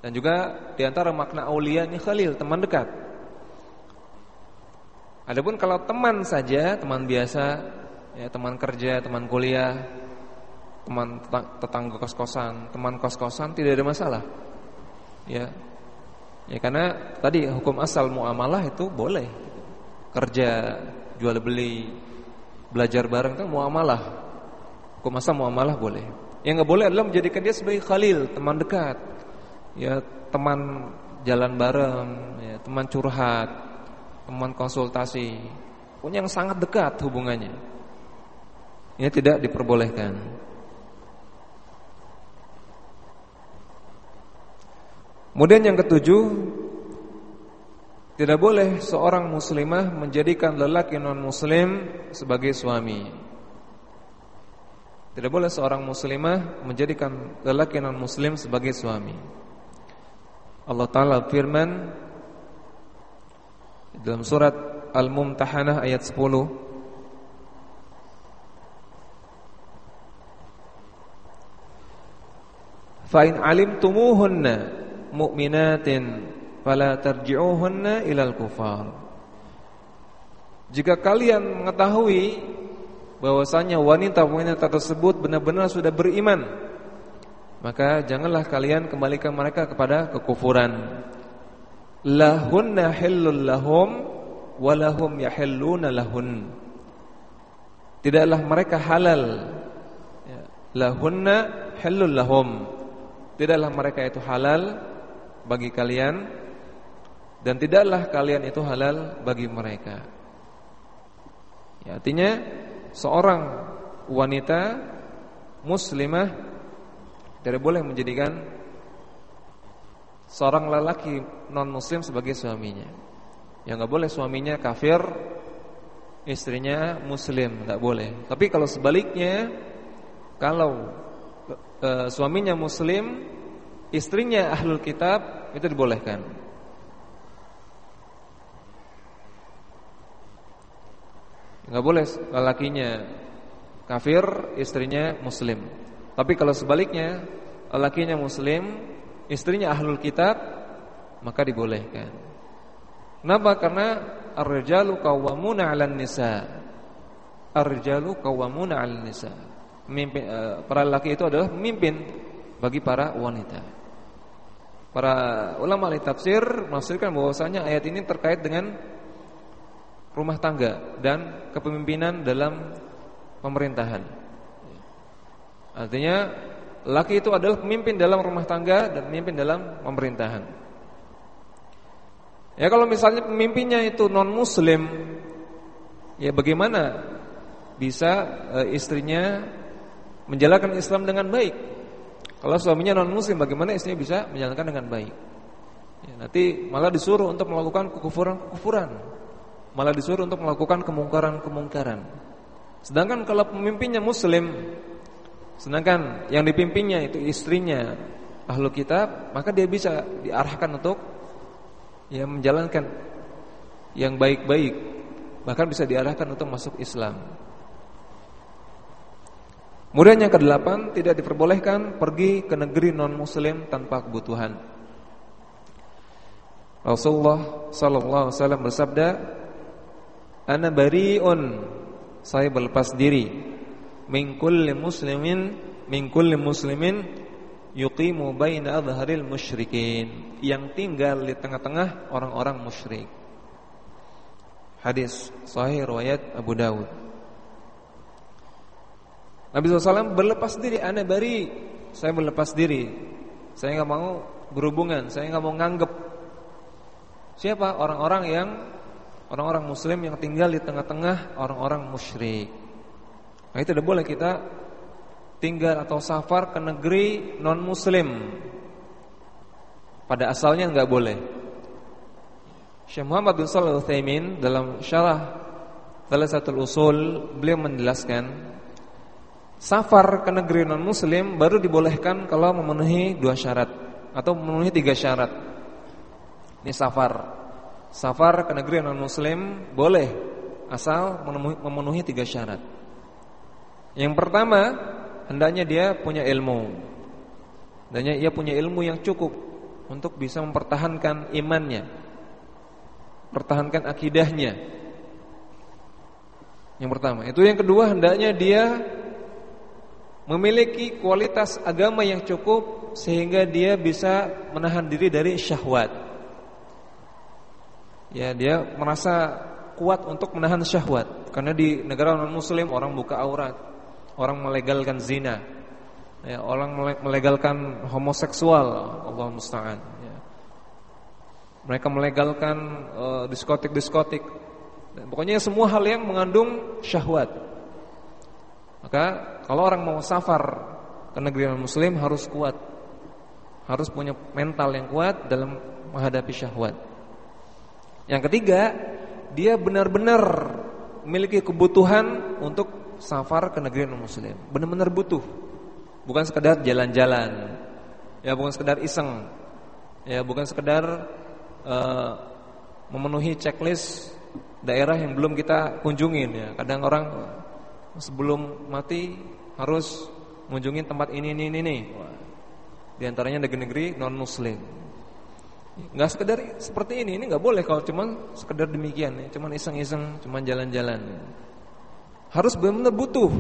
S1: Dan juga di antara makna aulia ini Khalil, teman dekat. Adapun kalau teman saja, teman biasa, ya teman kerja, teman kuliah, teman tetangga kos-kosan, teman kos-kosan tidak ada masalah. Ya. Ya karena tadi hukum asal muamalah itu boleh. Kerja, jual beli, belajar bareng kan muamalah. Hukum asal muamalah boleh. Yang nggak boleh adalah menjadikan dia sebagai khalil, teman dekat. Ya, teman jalan bareng, ya, teman curhat, teman konsultasi, punya yang sangat dekat hubungannya. Ini tidak diperbolehkan. Kemudian yang ketujuh, tidak boleh seorang muslimah menjadikan lelaki non muslim sebagai suami. Tidak boleh seorang muslimah menjadikan lelaki non muslim sebagai suami. Allah Taala firman dalam surat Al-Mumtahanah ayat 10 Fa in alimtumuhunna mu'minatin fala tarji'uhunna ilal kufar. Jika kalian mengetahui bahwasanya wanita-wanita tersebut benar-benar sudah beriman maka janganlah kalian kembalikan mereka kepada kekufuran. Lahunna hillul lahum walahum yahilluna lahun. Tidaklah mereka halal. Ya. lahunna hillul lahum. Tidaklah mereka itu halal bagi kalian dan tidaklah kalian itu halal bagi mereka ya, artinya seorang wanita muslimah tidak boleh menjadikan seorang lelaki non muslim sebagai suaminya. Yang nggak boleh suaminya kafir, istrinya muslim, nggak boleh. Tapi kalau sebaliknya, kalau e, suaminya muslim, istrinya ahlul kitab, itu dibolehkan. Nggak boleh lelakinya kafir, istrinya muslim. Tapi kalau sebaliknya, lelakinya muslim, istrinya ahlul kitab maka dibolehkan. Kenapa? Karena ar-rijalu qawwamuna 'alan nisa. Ar-rijalu qawwamuna 'alan nisa. Pemimpin, uh, para laki itu adalah pemimpin bagi para wanita. Para ulama ahli tafsir menafsirkan bahwasanya ayat ini terkait dengan rumah tangga dan kepemimpinan dalam pemerintahan. Artinya Laki itu adalah pemimpin dalam rumah tangga dan pemimpin dalam pemerintahan. Ya kalau misalnya pemimpinnya itu non muslim, ya bagaimana bisa e, istrinya menjalankan Islam dengan baik. Kalau suaminya non muslim bagaimana istrinya bisa menjalankan dengan baik? Ya, nanti malah disuruh untuk melakukan kekufuran-kekufuran. Malah disuruh untuk melakukan kemungkaran-kemungkaran. Sedangkan kalau pemimpinnya muslim, sedangkan yang dipimpinnya itu istrinya ahlu kitab, maka dia bisa diarahkan untuk ya menjalankan yang baik-baik, bahkan bisa diarahkan untuk masuk Islam. Kemudian yang kedelapan tidak diperbolehkan pergi ke negeri non muslim tanpa kebutuhan. Rasulullah sallallahu alaihi wasallam bersabda, "Ana bari'un" Saya berlepas diri min kulli muslimin min kulli muslimin yuqimu baina adharil musyrikin yang tinggal di tengah-tengah orang-orang musyrik. Hadis sahih riwayat Abu Dawud. Nabi SAW berlepas diri, aneh bari, saya berlepas diri. Saya nggak mau berhubungan, saya nggak mau nganggep. Siapa orang-orang yang orang-orang Muslim yang tinggal di tengah-tengah orang-orang musyrik. Nah itu tidak boleh kita tinggal atau safar ke negeri non Muslim. Pada asalnya nggak boleh. Syekh Muhammad bin Shalih Al dalam syarah salah satu usul beliau menjelaskan Safar ke negeri non muslim baru dibolehkan kalau memenuhi dua syarat Atau memenuhi tiga syarat. Ini safar. Safar ke negeri non muslim boleh Asal memenuhi, memenuhi tiga syarat. Yang pertama Hendaknya dia punya ilmu. Hendaknya ia punya ilmu yang cukup Untuk bisa mempertahankan imannya Pertahankan akidahnya. Yang pertama. Itu yang kedua hendaknya dia memiliki kualitas agama yang cukup sehingga dia bisa menahan diri dari syahwat. Ya, dia merasa kuat untuk menahan syahwat karena di negara non muslim orang buka aurat, orang melegalkan zina. Ya, orang melegalkan homoseksual, Allah musta'an ya. Mereka melegalkan uh, diskotik-diskotik. Pokoknya semua hal yang mengandung syahwat. Maka kalau orang mau safar ke negeri muslim harus kuat. Harus punya mental yang kuat dalam menghadapi syahwat. Yang ketiga, dia benar-benar memiliki kebutuhan untuk safar ke negeri muslim. Benar-benar butuh. Bukan sekedar jalan-jalan. Ya bukan sekedar iseng. Ya bukan sekedar uh, memenuhi checklist daerah yang belum kita kunjungin ya. Kadang orang sebelum mati harus mengunjungi tempat ini ini ini. Di antaranya negeri-negeri non muslim. Enggak sekedar seperti ini, ini enggak boleh kalau cuman sekedar demikian ya, cuman iseng-iseng, cuman jalan-jalan. Harus benar-benar butuh.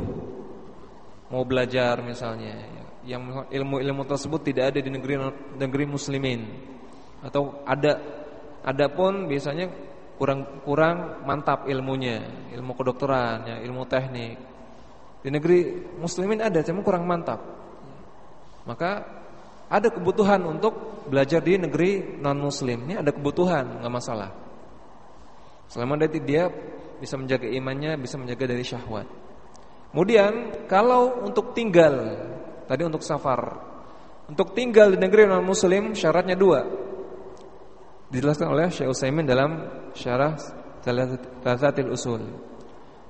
S1: Mau belajar misalnya yang ilmu-ilmu tersebut tidak ada di negeri negeri muslimin atau ada ada pun biasanya kurang-kurang mantap ilmunya, ilmu kedokteran, ya, ilmu teknik. Di negeri muslimin ada, cuma kurang mantap. Maka ada kebutuhan untuk belajar di negeri non muslim. Ini ada kebutuhan, nggak masalah. Selama dia bisa menjaga imannya, bisa menjaga dari syahwat. Kemudian kalau untuk tinggal, tadi untuk safar, untuk tinggal di negeri non muslim syaratnya dua dijelaskan oleh Syekh Utsaimin dalam syarah Thalathatil Usul.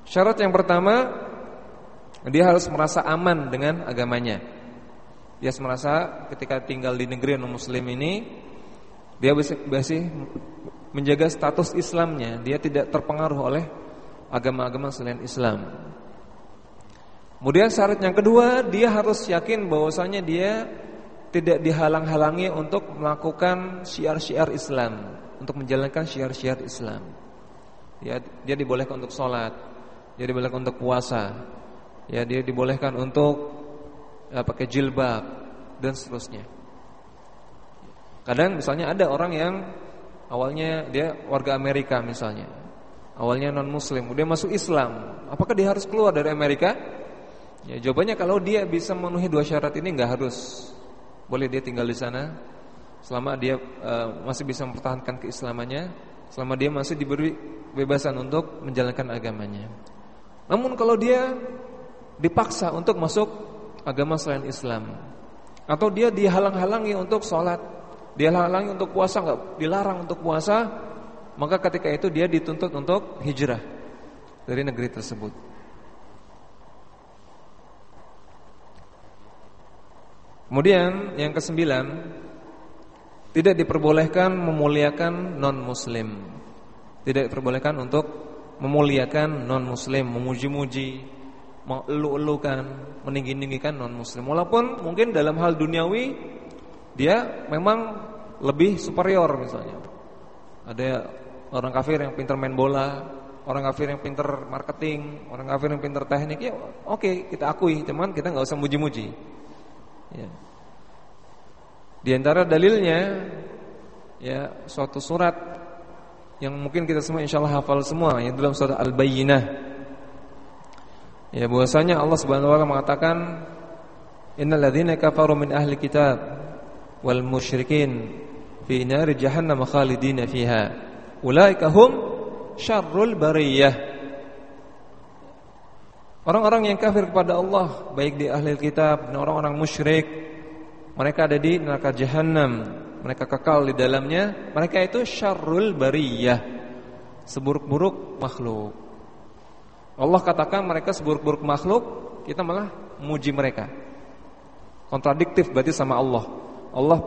S1: Syarat yang pertama dia harus merasa aman dengan agamanya. Dia merasa ketika tinggal di negeri non muslim ini dia masih menjaga status Islamnya, dia tidak terpengaruh oleh agama-agama selain Islam. Kemudian syarat yang kedua, dia harus yakin bahwasanya dia tidak dihalang-halangi untuk melakukan syiar-syiar Islam, untuk menjalankan syiar-syiar Islam. Ya, dia dibolehkan untuk sholat, dia dibolehkan untuk puasa, ya dia dibolehkan untuk ya, pakai jilbab dan seterusnya. Kadang misalnya ada orang yang awalnya dia warga Amerika misalnya, awalnya non Muslim, kemudian masuk Islam, apakah dia harus keluar dari Amerika? Ya jawabannya kalau dia bisa memenuhi dua syarat ini nggak harus boleh dia tinggal di sana selama dia uh, masih bisa mempertahankan keislamannya Selama dia masih diberi kebebasan untuk menjalankan agamanya. Namun kalau dia dipaksa untuk masuk agama selain Islam atau dia dihalang-halangi untuk sholat, dihalang-halangi untuk puasa nggak dilarang untuk puasa, maka ketika itu dia dituntut untuk hijrah dari negeri tersebut. Kemudian yang kesembilan Tidak diperbolehkan memuliakan non-muslim. Tidak diperbolehkan untuk memuliakan non-muslim Memuji-muji Melu-elukan Meninggi-ninggikan non-muslim. Walaupun mungkin dalam hal duniawi Dia memang lebih superior misalnya. Ada orang kafir yang pintar main bola Orang kafir yang pintar marketing Orang kafir yang pintar teknik Ya oke okay, kita akui. Cuman kita nggak usah muji-muji Ya. Di antara dalilnya ya suatu surat yang mungkin kita semua insyaallah hafal semua yang dalam surat Al-Bayyinah. Ya bahwasanya Allah Subhanahu wa taala mengatakan innal ladzina kafaru min ahli kitab wal musyrikin fi nar jahannam khalidina fiha ulaika hum syarrul bariyah Orang-orang yang kafir kepada Allah Baik di ahli kitab dan orang-orang musyrik Mereka ada di neraka jahanam Mereka kekal di dalamnya. Mereka itu syarrul bariyah Seburuk-buruk makhluk. Allah katakan mereka seburuk-buruk makhluk Kita malah muji mereka. Kontradiktif berarti sama Allah. Allah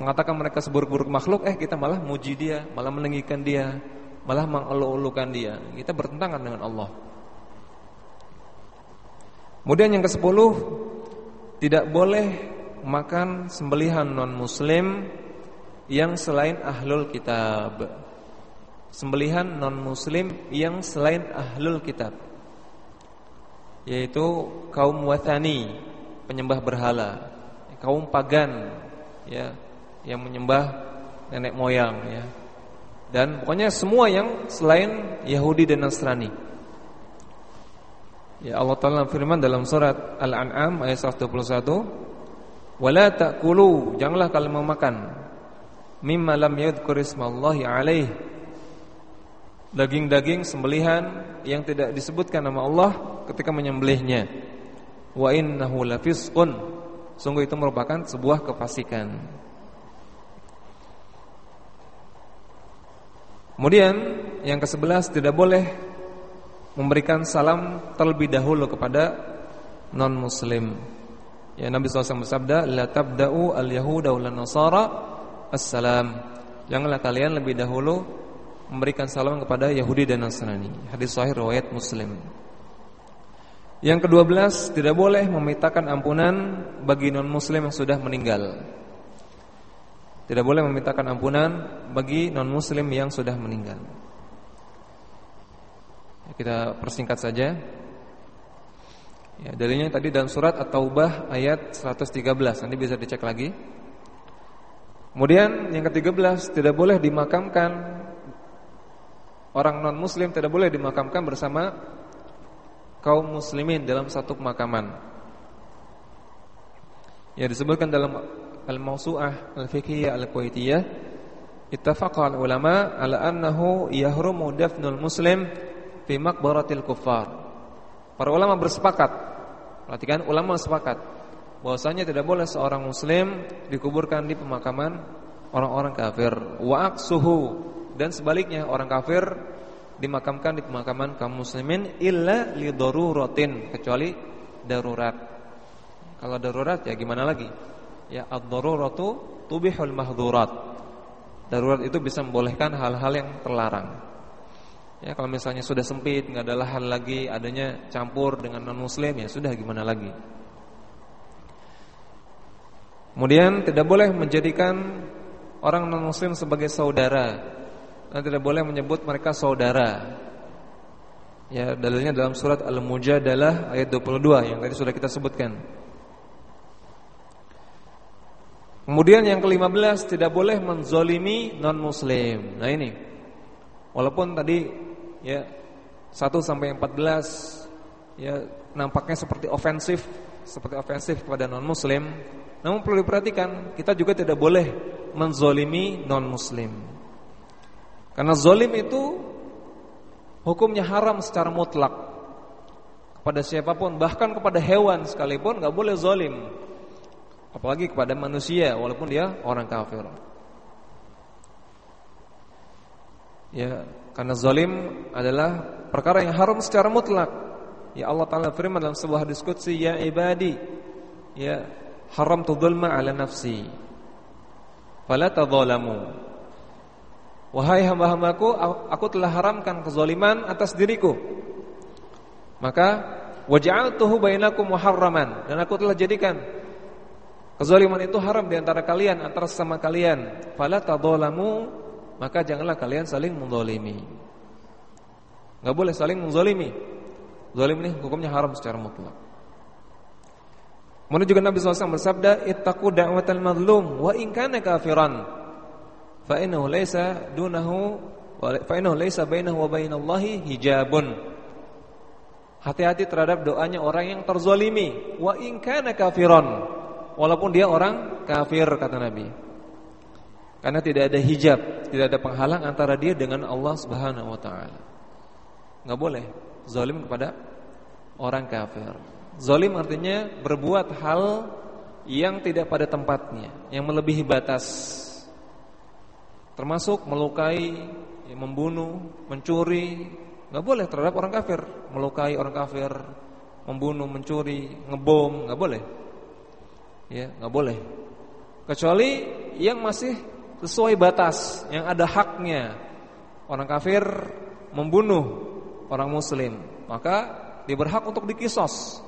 S1: mengatakan mereka seburuk-buruk makhluk Eh kita malah muji dia Malah meninggikan dia Malah mengelu-elukan dia. Kita bertentangan dengan Allah Kemudian yang ke-10 tidak boleh makan sembelihan non-muslim yang selain ahlul kitab. Sembelihan non-muslim yang selain ahlul kitab. Yaitu kaum watani, penyembah berhala, kaum pagan ya, yang menyembah nenek moyang ya. Dan pokoknya semua yang selain Yahudi dan Nasrani. Ya Allah Taala firman dalam surat Al-An'am ayat 121, "Wala ta'kulu, janganlah kalian memakan mimma lam yadhkur ismallahi alaih." Daging-daging sembelihan yang tidak disebutkan nama Allah ketika menyembelihnya. Wa innahu lafisqun. Sungguh itu merupakan sebuah kefasikan. Kemudian yang ke-11 tidak boleh memberikan salam terlebih dahulu kepada non muslim. Ya Nabi SAW bersabda, "La tabda'u al-yahuda wal nasara assalam." Janganlah kalian lebih dahulu memberikan salam kepada Yahudi dan Nasrani. Hadis sahih riwayat Muslim. Yang kedua belas tidak boleh memintakan ampunan bagi non muslim yang sudah meninggal. Tidak boleh memintakan ampunan bagi non muslim yang sudah meninggal. Kita persingkat saja. Ya, dalilnya tadi dalam surat At-Taubah ayat 113. Nanti bisa dicek lagi. Kemudian yang ke-13 tidak boleh dimakamkan orang non muslim tidak boleh dimakamkan bersama kaum muslimin dalam satu pemakaman. Ya disebutkan dalam Al-Mawsu'ah Al-Fiqhiyah Al-Kuwaitiyah ittafaqa ulama ala annahu yahrumu dafnul muslim fi maqbaratil kuffar. Para ulama bersepakat. Perhatikan ulama sepakat bahwasanya tidak boleh seorang muslim dikuburkan di pemakaman orang-orang kafir. Wa aqsuhu dan sebaliknya orang kafir dimakamkan di pemakaman kaum muslimin illa li daruratin kecuali darurat. Kalau darurat ya gimana lagi? Ya ad-daruratu tubihul mahdhurat. Darurat itu bisa membolehkan hal-hal yang terlarang. Ya kalau misalnya sudah sempit, nggak ada lahan lagi, adanya campur dengan non muslim ya sudah gimana lagi. Kemudian tidak boleh menjadikan orang non muslim sebagai saudara dan tidak boleh menyebut mereka saudara. Ya dalilnya dalam surat Al-Mujadalah ayat 22 yang tadi sudah kita sebutkan. Kemudian yang ke-15 tidak boleh menzolimi non muslim. Nah ini Walaupun tadi ya 1 sampai 14 ya nampaknya seperti ofensif, seperti ofensif kepada non muslim. Namun perlu diperhatikan, kita juga tidak boleh menzolimi non muslim. Karena zolim itu hukumnya haram secara mutlak kepada siapa pun, bahkan kepada hewan sekalipun nggak boleh zolim, apalagi kepada manusia walaupun dia orang kafir. Ya, karena zalim adalah perkara yang haram secara mutlak. Ya Allah Taala firman dalam sebuah hadis qudsi, "Ya ibadi, ya haram dzulma 'ala nafsi. Fala tadzalamu." Wahai hamba-hambaku, aku telah haramkan kezaliman atas diriku. Maka waja'altuhu bainakum muharraman dan aku telah jadikan kezaliman itu haram di antara kalian antara sama kalian. Fala tadzalamu maka janganlah kalian saling menzalimi. Enggak boleh saling menzalimi. Zalim ini hukumnya haram secara mutlak. Kemudian juga Nabi SAW bersabda, "Ittaqu da'watal mazlum wa in kana kafiran, fa innahu laysa dunahu fa innahu laysa bainahu wa bainallahi hijabun." Hati-hati terhadap doanya orang yang terzalimi, wa in kana kafiran, walaupun dia orang kafir kata Nabi. Karena tidak ada hijab, tidak ada penghalang antara dia dengan Allah Subhanahu wa taala. Enggak boleh zalim kepada orang kafir. Zalim artinya berbuat hal yang tidak pada tempatnya, yang melebihi batas. Termasuk melukai, membunuh, mencuri, enggak boleh terhadap orang kafir. Melukai orang kafir, membunuh, mencuri, ngebom, enggak boleh. Ya, enggak boleh. Kecuali yang masih sesuai batas yang ada haknya. Orang kafir membunuh orang muslim, maka dia berhak untuk dikisos.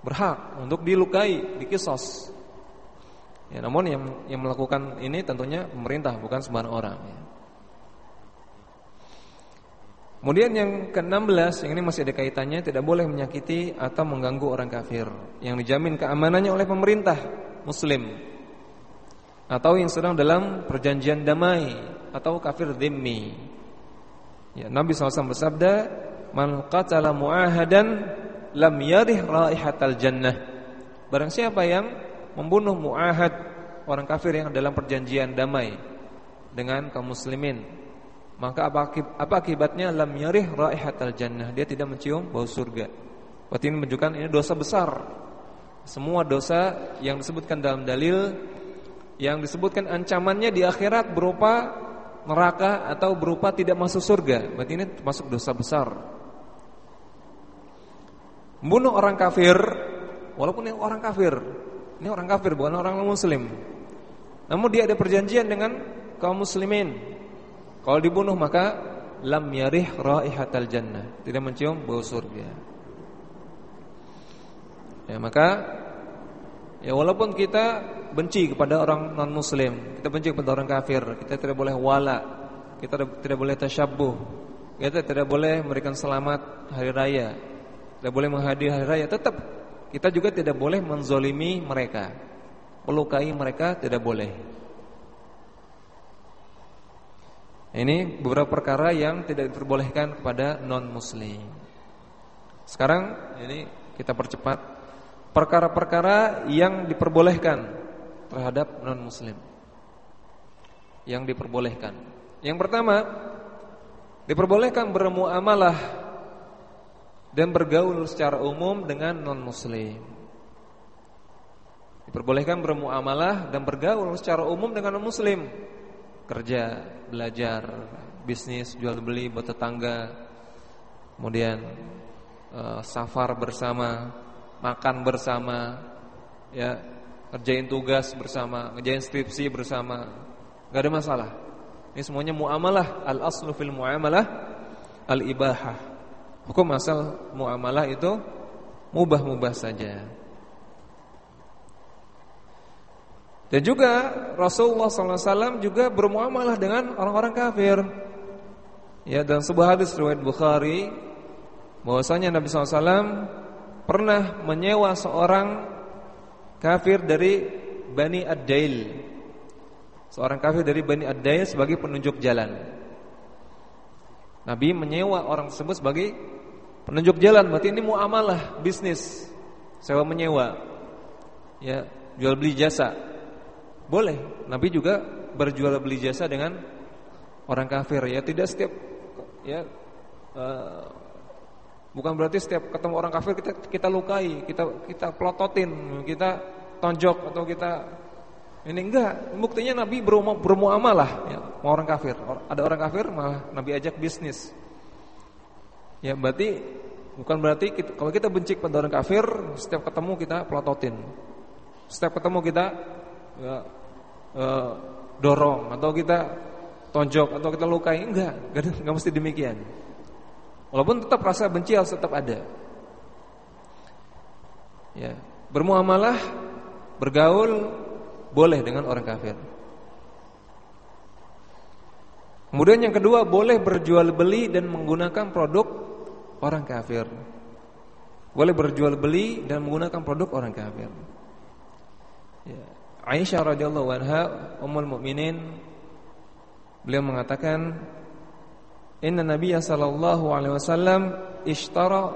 S1: Berhak untuk dilukai, dikisos. Ya, namun yang yang melakukan ini tentunya pemerintah bukan sembarang orang ya. Kemudian yang ke-16 yang ini masih ada kaitannya tidak boleh menyakiti atau mengganggu orang kafir yang dijamin keamanannya oleh pemerintah muslim atau yang sedang dalam perjanjian damai atau kafir dhimmi. Ya, Nabi SAW bersabda, "Man qatala mu'ahadan lam yarih raihatal jannah." Barang siapa yang membunuh mu'ahad orang kafir yang dalam perjanjian damai dengan kaum muslimin, maka apa, apa akibatnya lam yarih raihatal jannah? Dia tidak mencium bau surga. Berarti ini menunjukkan ini dosa besar. Semua dosa yang disebutkan dalam dalil yang disebutkan ancamannya di akhirat berupa neraka atau berupa tidak masuk surga. Berarti ini masuk dosa besar. Membunuh orang kafir walaupun ini orang kafir. Ini orang kafir bukan orang muslim. Namun dia ada perjanjian dengan kaum muslimin. Kalau dibunuh maka lam yarih raihatal jannah, tidak mencium bau surga. Ya, maka ya walaupun kita benci kepada orang non muslim, kita benci kepada orang kafir, kita tidak boleh wala, kita tidak boleh tasyabuh, kita tidak boleh memberikan selamat hari raya, tidak boleh menghadiri hari raya, tetap kita juga tidak boleh menzolimi mereka, melukai mereka tidak boleh. Ini beberapa perkara yang tidak diperbolehkan kepada non muslim. Sekarang ini kita percepat perkara-perkara yang diperbolehkan terhadap non muslim yang diperbolehkan. Yang pertama, diperbolehkan bermuamalah dan bergaul secara umum dengan non muslim. Diperbolehkan bermuamalah dan bergaul secara umum dengan non muslim. Kerja, belajar, bisnis, jual beli buat tetangga. Kemudian uh, safar bersama, makan bersama, ya ngerjain tugas bersama, ngerjain skripsi bersama, nggak ada masalah. Ini semuanya muamalah. Al aslu fil muamalah al ibahah. Hukum asal muamalah itu mubah-mubah saja. Dan juga Rasulullah SAW juga bermuamalah dengan orang-orang kafir. Ya dalam sebuah hadis riwayat Bukhari bahwasanya Nabi SAW pernah menyewa seorang kafir dari Bani Ad-Dail. Seorang kafir dari Bani Ad-Dail sebagai penunjuk jalan. Nabi menyewa orang tersebut sebagai penunjuk jalan. Berarti ini muamalah bisnis, sewa menyewa. Ya, jual beli jasa. Boleh. Nabi juga berjual beli jasa dengan orang kafir ya tidak setiap ya uh, bukan berarti setiap ketemu orang kafir kita kita lukai kita kita pelototin kita tonjok atau kita ini enggak. Buktinya Nabi bermu, bermuamalah ya. Mau orang kafir. Ada orang kafir malah Nabi ajak bisnis. Ya berarti bukan berarti kita, kalau kita benci pada orang kafir setiap ketemu kita pelototin. Setiap ketemu kita ya, uh, dorong atau kita tonjok atau kita lukai enggak, enggak, enggak mesti demikian. Walaupun tetap rasa benci harus tetap ada. Ya, bermuamalah, bergaul boleh dengan orang kafir. Kemudian yang kedua boleh berjual beli dan menggunakan produk orang kafir. Boleh berjual beli dan menggunakan produk orang kafir. Ya. Aisyah radhiyallahu anha ummul mukminin Beliau mengatakan Inna Nabiya sallallahu alaihi wasallam ishtara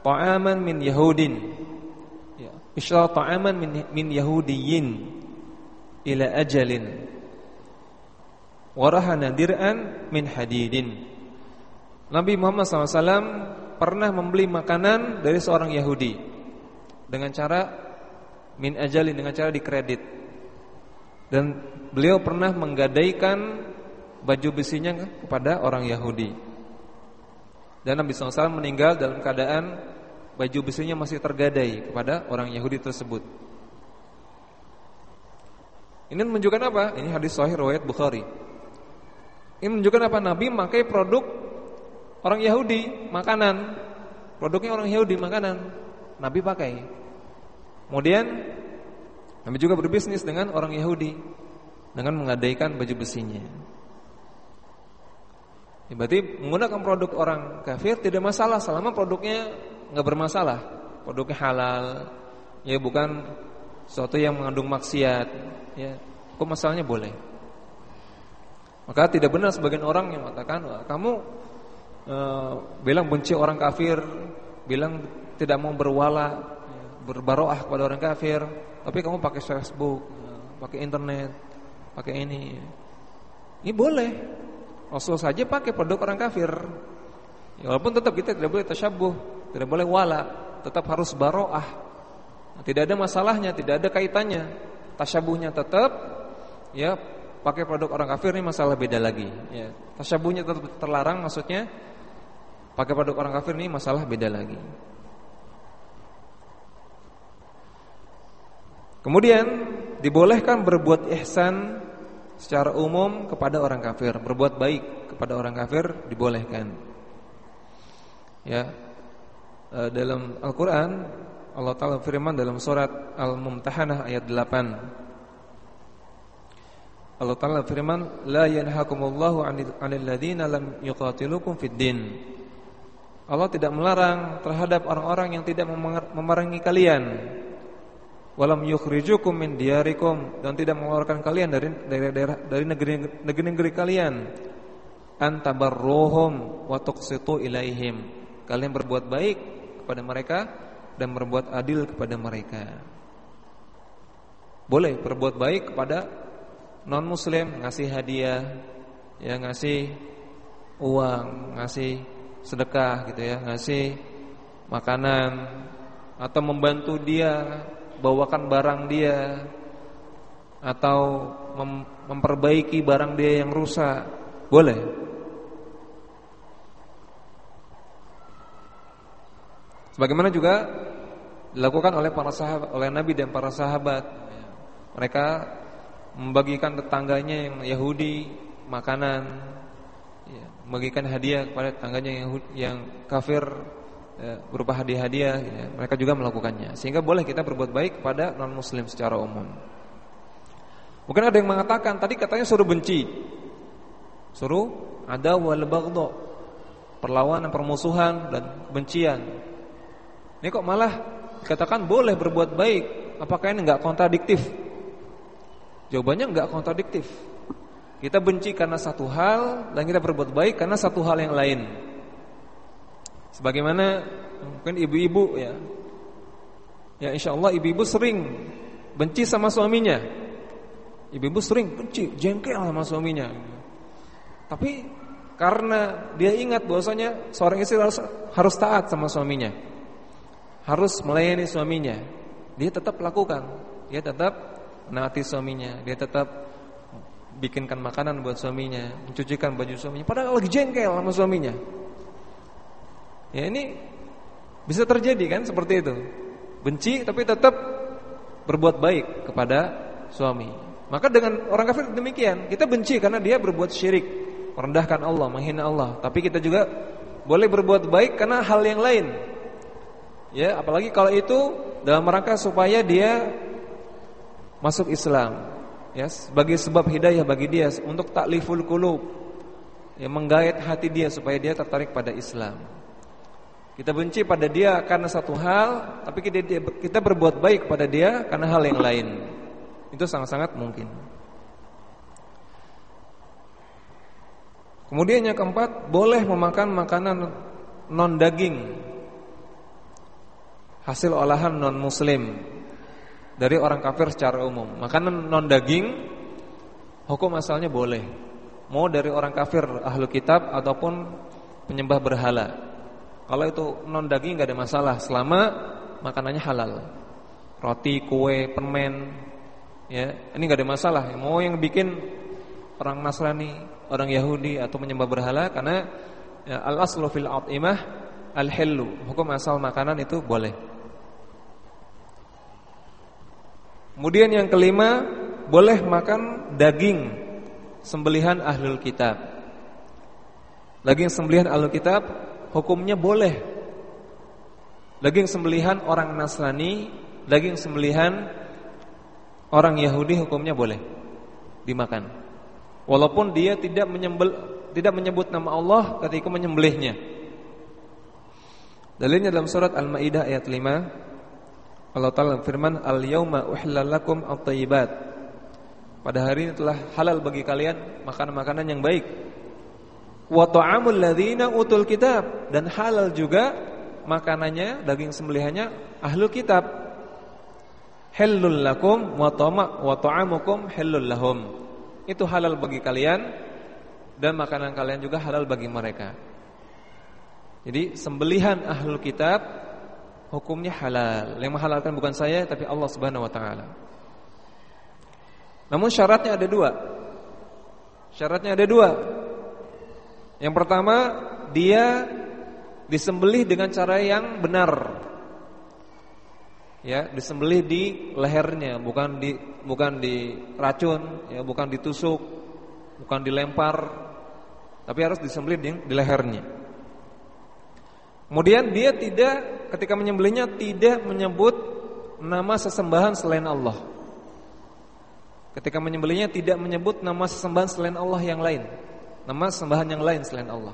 S1: ta'aman min Yahudin. Ya, ishtara ta'aman min min Yahudiyin ila ajalin. Warahana dir'an min hadidin. Nabi Muhammad SAW pernah membeli makanan dari seorang Yahudi dengan cara min ajalin dengan cara dikredit. Dan beliau pernah menggadaikan baju besinya kepada orang Yahudi. Dan Nabi SAW meninggal dalam keadaan baju besinya masih tergadai kepada orang Yahudi tersebut. Ini menunjukkan apa? Ini hadis sahih riwayat Bukhari. Ini menunjukkan apa? Nabi memakai produk orang Yahudi, makanan. Produknya orang Yahudi, makanan. Nabi pakai. Kemudian Nabi juga berbisnis dengan orang Yahudi dengan mengadaikan baju besinya. Ya, berarti menggunakan produk orang kafir tidak masalah selama produknya nggak bermasalah, produknya halal, ya bukan sesuatu yang mengandung maksiat, ya. Kok masalahnya boleh? Maka tidak benar sebagian orang yang mengatakan, Wah, kamu e, bilang benci orang kafir, bilang tidak mau berwala, berbaroah kepada orang kafir, tapi kamu pakai Facebook, pakai internet, pakai ini. Ini boleh, Rasul saja pakai produk orang kafir. Ya, walaupun tetap kita tidak boleh tasyabuh, tidak boleh wala, tetap harus baroah. Tidak ada masalahnya, tidak ada kaitannya. Tasyabuhnya tetap ya pakai produk orang kafir ini masalah beda lagi ya. Tasyabuhnya tetap terlarang maksudnya pakai produk orang kafir ini masalah beda lagi. Kemudian dibolehkan berbuat ihsan secara umum kepada orang kafir, berbuat baik kepada orang kafir dibolehkan. Ya. E, dalam Al-Qur'an Allah Taala firman dalam surat Al-Mumtahanah ayat 8. Allah Taala firman, "La yanhakumullahu 'anil ladzina lam yuqatilukum fid din." Allah tidak melarang terhadap orang-orang yang tidak memerangi kalian walam yukhrijukum min diyarikum. Dan tidak mengeluarkan kalian dari daerah dari negeri-negeri kalian. Antabarruhum wa tuqsitu ilaihim. Kalian berbuat baik kepada mereka dan berbuat adil kepada mereka. Boleh berbuat baik kepada non muslim ngasih hadiah ya ngasih uang ngasih sedekah gitu ya ngasih makanan atau membantu dia bawakan barang dia atau mem memperbaiki barang dia yang rusak, boleh. Sebagaimana juga dilakukan oleh para sahabat, oleh Nabi dan para sahabat. Mereka membagikan tetangganya yang Yahudi makanan, ya, membagikan hadiah kepada tetangganya yang, yang kafir berupa hadiah-hadiah ya, mereka juga melakukannya. Sehingga boleh kita berbuat baik kepada non muslim secara umum. Mungkin ada yang mengatakan tadi katanya suruh benci. Suruh ada wal perlawanan permusuhan dan kebencian. Ini kok malah dikatakan boleh berbuat baik apakah ini enggak kontradiktif? Jawabannya enggak kontradiktif. Kita benci karena satu hal dan kita berbuat baik karena satu hal yang lain Sebagaimana mungkin ibu-ibu ya. Ya insya Allah ibu-ibu sering benci sama suaminya. Ibu-ibu sering benci, jengkel sama suaminya. Tapi karena dia ingat bahwasanya seorang istri harus, harus taat sama suaminya. Harus melayani suaminya. Dia tetap lakukan. Dia tetap menaati suaminya. Dia tetap bikinkan makanan buat suaminya, mencucikan baju suaminya padahal lagi jengkel sama suaminya. Ya ini bisa terjadi kan seperti itu. Benci tapi tetap berbuat baik kepada suami. Maka dengan orang kafir demikian, kita benci karena dia berbuat syirik merendahkan Allah, menghina Allah. Tapi kita juga boleh berbuat baik karena hal yang lain. Ya, apalagi kalau itu dalam rangka supaya dia masuk Islam. Ya, sebagai sebab hidayah bagi dia untuk takliful qulub. Ya, menggait hati dia supaya dia tertarik pada Islam. Kita benci pada dia karena satu hal, tapi kita berbuat baik pada dia karena hal yang lain. Itu sangat-sangat mungkin. Kemudian yang keempat, boleh memakan makanan non daging hasil olahan non muslim dari orang kafir secara umum. Makanan non daging hukum asalnya boleh. Mau dari orang kafir ahlu kitab ataupun penyembah berhala. Kalau itu non daging nggak ada masalah selama makanannya halal. Roti, kue, permen, ya ini nggak ada masalah. Mau yang bikin orang Nasrani, orang Yahudi atau menyembah berhala karena ya, al aslu fil atimah al hillu. Hukum asal makanan itu boleh. Kemudian yang kelima, boleh makan daging sembelihan ahlul kitab. Daging sembelihan ahlul kitab hukumnya boleh. Daging sembelihan orang Nasrani, daging sembelihan orang Yahudi hukumnya boleh dimakan. Walaupun dia tidak menyembel, tidak menyebut nama Allah ketika menyembelihnya. Dalilnya dalam surat Al-Maidah ayat 5 Allah Taala firman al-yauma uhillalakum at-thayyibat. Pada hari ini telah halal bagi kalian makanan-makanan yang baik. Wa ta'amul ladzina utul kitab dan halal juga makanannya daging sembelihannya ahlul kitab. Halul lakum wa halul lahum itu halal bagi kalian dan makanan kalian juga halal bagi mereka. Jadi sembelihan ahlul kitab hukumnya halal. Yang menghalalkan bukan saya tapi Allah Subhanahu wa taala. Namun syaratnya ada dua. Syaratnya ada dua. Yang pertama, dia disembelih dengan cara yang benar. Ya disembelih di lehernya bukan di bukan di racun ya bukan ditusuk bukan dilempar tapi harus disembelih di, di lehernya. Kemudian dia tidak ketika menyembelihnya tidak menyebut nama sesembahan selain Allah. Ketika menyembelihnya tidak menyebut nama sesembahan selain Allah yang lain nama sesembahan yang lain selain Allah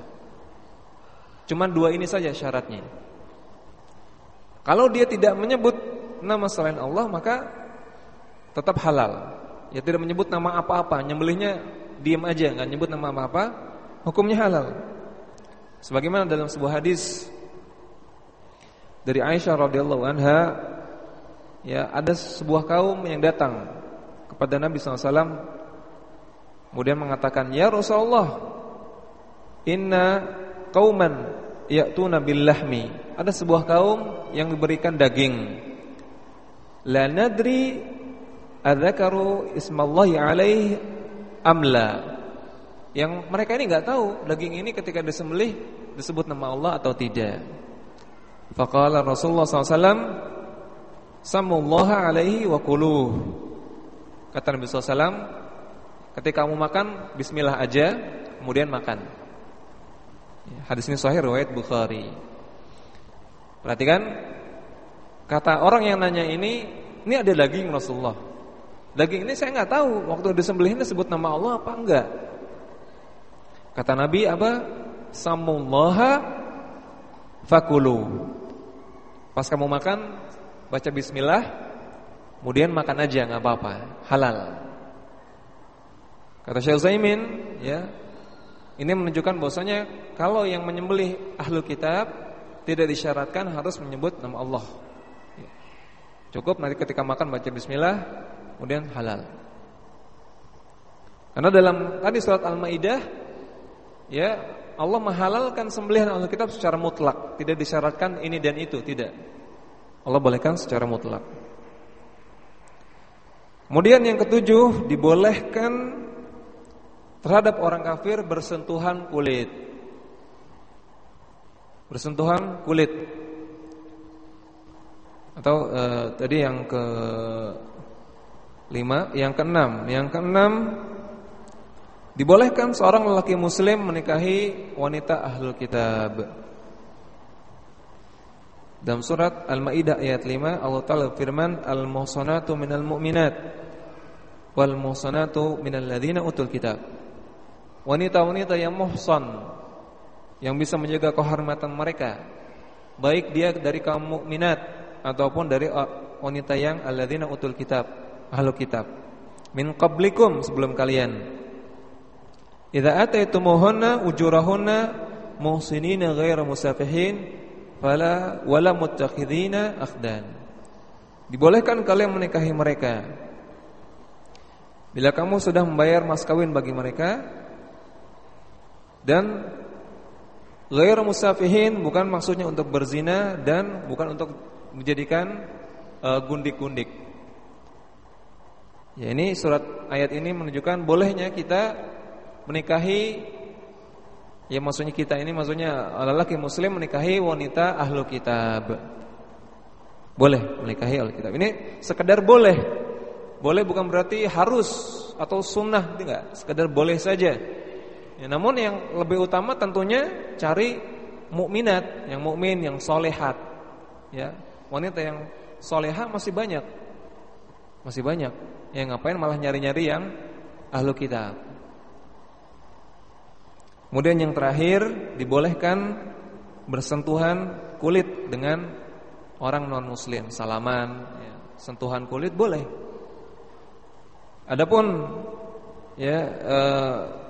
S1: cuman dua ini saja syaratnya kalau dia tidak menyebut nama selain Allah maka tetap halal. Ya tidak menyebut nama apa-apa, nyembelihnya diam aja, nggak nyebut nama apa-apa, hukumnya halal. Sebagaimana dalam sebuah hadis dari Aisyah radhiyallahu anha, ya ada sebuah kaum yang datang kepada Nabi SAW kemudian mengatakan, "Ya Rasulullah, inna kauman ya'tuna bil lahmi." Ada sebuah kaum yang diberikan daging. La nadri adzakaru ismallahi alaih amla. Yang mereka ini enggak tahu daging ini ketika disembelih disebut nama Allah atau tidak. Faqala Rasulullah SAW Samullaha alaihi wa kuluh Kata Nabi SAW Ketika kamu makan Bismillah aja Kemudian makan. Hadis ini sahih riwayat Bukhari. Perhatikan Kata orang yang nanya ini Ini ada daging Rasulullah. Daging ini saya nggak tahu Waktu disembelihin disebut nama Allah apa enggak? Kata Nabi apa? Samullaha Fakulu. Pas kamu makan Baca bismillah Kemudian makan aja nggak apa-apa Halal Kata Syekh Zaimin ya, Ini menunjukkan bahwasanya Kalau yang menyembelih ahlu kitab tidak disyaratkan harus menyebut nama Allah. Cukup nanti ketika makan baca bismillah kemudian halal. Karena dalam tadi surat Al-Maidah ya Allah menghalalkan sembelihan ahli kitab secara mutlak, tidak disyaratkan ini dan itu, tidak. Allah bolehkan secara mutlak. Kemudian yang ketujuh, dibolehkan terhadap orang kafir bersentuhan kulit. Bersentuhan kulit. Atau uh, tadi yang ke lima, yang keenam, yang keenam Dibolehkan seorang lelaki muslim menikahi wanita ahlul kitab. Dalam surat Al-Maidah ayat 5 Allah Taala firman al-muhsanatu minal mu'minat wal muhsanatu minal ladzina utul kitab. Wanita-wanita yang muhsan yang bisa menjaga kehormatan mereka baik dia dari kaum mukminat ataupun dari wanita yang alladzina utul kitab, ahlul kitab. Min qablikum sebelum kalian Idza ataitumuhunna ujurahunna muhsinina ghairu musafihin fala wala muttakhidina akhdan. Dibolehkan kalian menikahi mereka bila kamu sudah membayar mas kawin bagi mereka dan ghairu musafihin bukan maksudnya untuk berzina dan bukan untuk menjadikan uh, gundik-gundik. Ya ini surat ayat ini menunjukkan bolehnya kita menikahi ya maksudnya kita ini maksudnya lelaki muslim menikahi wanita ahlu kitab. Boleh menikahi ahlu kitab. Ini sekedar boleh. Boleh bukan berarti harus atau sunnah enggak, sekedar boleh saja. Ya, namun yang lebih utama tentunya cari mukminat, yang mukmin, yang solehat. Ya, wanita yang soleha masih banyak, masih banyak. Yang ngapain malah nyari-nyari yang ahlu kitab. Kemudian yang terakhir dibolehkan bersentuhan kulit dengan orang non muslim, salaman, ya, sentuhan kulit boleh. Adapun ya uh,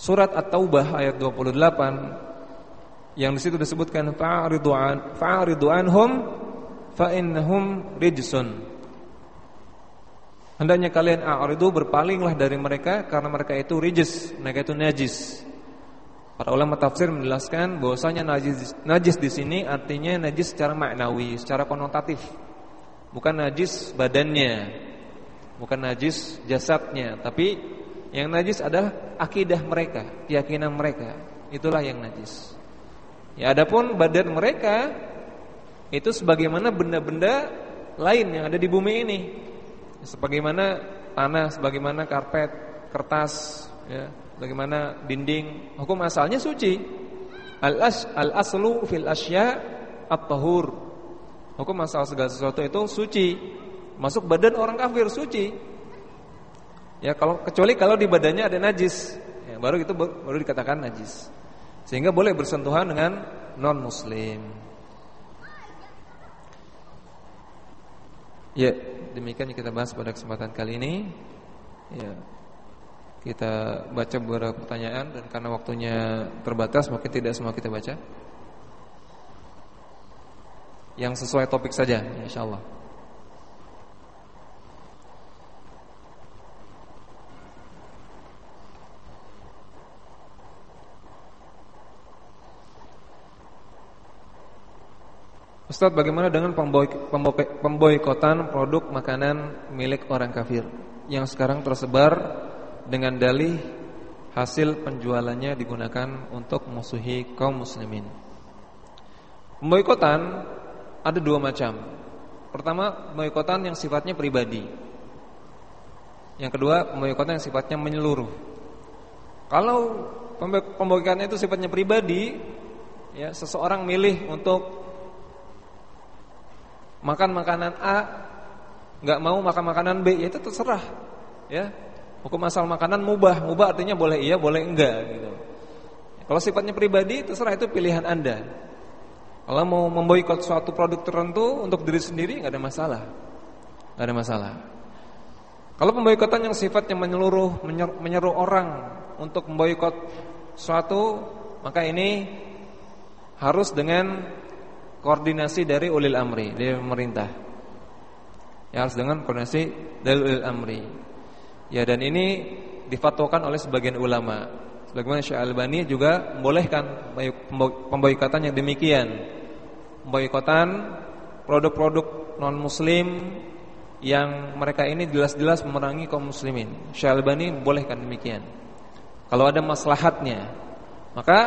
S1: surat At-Taubah ayat 28 yang di situ disebutkan fa'ridu an fa'ridu anhum fa innahum rijsun Hendaknya kalian a'ridu berpalinglah dari mereka karena mereka itu rijis, mereka itu najis. Para ulama tafsir menjelaskan bahwasanya najis najis di sini artinya najis secara maknawi, secara konotatif. Bukan najis badannya, bukan najis jasadnya, tapi yang najis adalah akidah mereka, keyakinan mereka. Itulah yang najis. Ya adapun badan mereka itu sebagaimana benda-benda lain yang ada di bumi ini sebagaimana tanah, sebagaimana karpet, kertas, ya, bagaimana dinding, hukum asalnya suci. Al as al aslu fil asya at-tahur. Hukum asal segala sesuatu itu suci. Masuk badan orang kafir suci. Ya kalau kecuali kalau di badannya ada najis, ya, baru itu baru dikatakan najis. Sehingga boleh bersentuhan dengan non muslim. Ya, demikian yang kita bahas pada kesempatan kali ini. Ya. Kita baca beberapa pertanyaan dan karena waktunya terbatas mungkin tidak semua kita baca. Yang sesuai topik saja insyaallah. Ustaz bagaimana dengan pemboikotan produk makanan milik orang kafir Yang sekarang tersebar dengan dalih hasil penjualannya digunakan untuk musuhi kaum muslimin? Pemboikotan ada dua macam. Pertama pemboikotan yang sifatnya pribadi. Yang kedua pemboikotan yang sifatnya menyeluruh. Kalau pemboikotan itu sifatnya pribadi ya Seseorang milih untuk makan makanan A nggak mau makan makanan B ya itu terserah ya. Hukum asal makanan mubah mubah artinya boleh iya boleh enggak gitu. Kalau sifatnya pribadi terserah itu pilihan anda. Kalau mau memboikot suatu produk tertentu untuk diri sendiri nggak ada masalah. Nggak ada masalah. Kalau pemboikotan yang sifatnya menyeluruh menyeru orang untuk memboikot suatu maka ini harus dengan koordinasi dari ulil amri dari pemerintah. Ya harus dengan koordinasi dari ulil amri. Ya dan ini difatwakan oleh sebagian ulama. Sebagaimana Syekh Albani juga membolehkan pemboikotan yang demikian. Pemboikotan produk-produk non muslim yang mereka ini jelas-jelas memerangi kaum muslimin. Syekh Albani membolehkan demikian. Kalau ada maslahatnya. Maka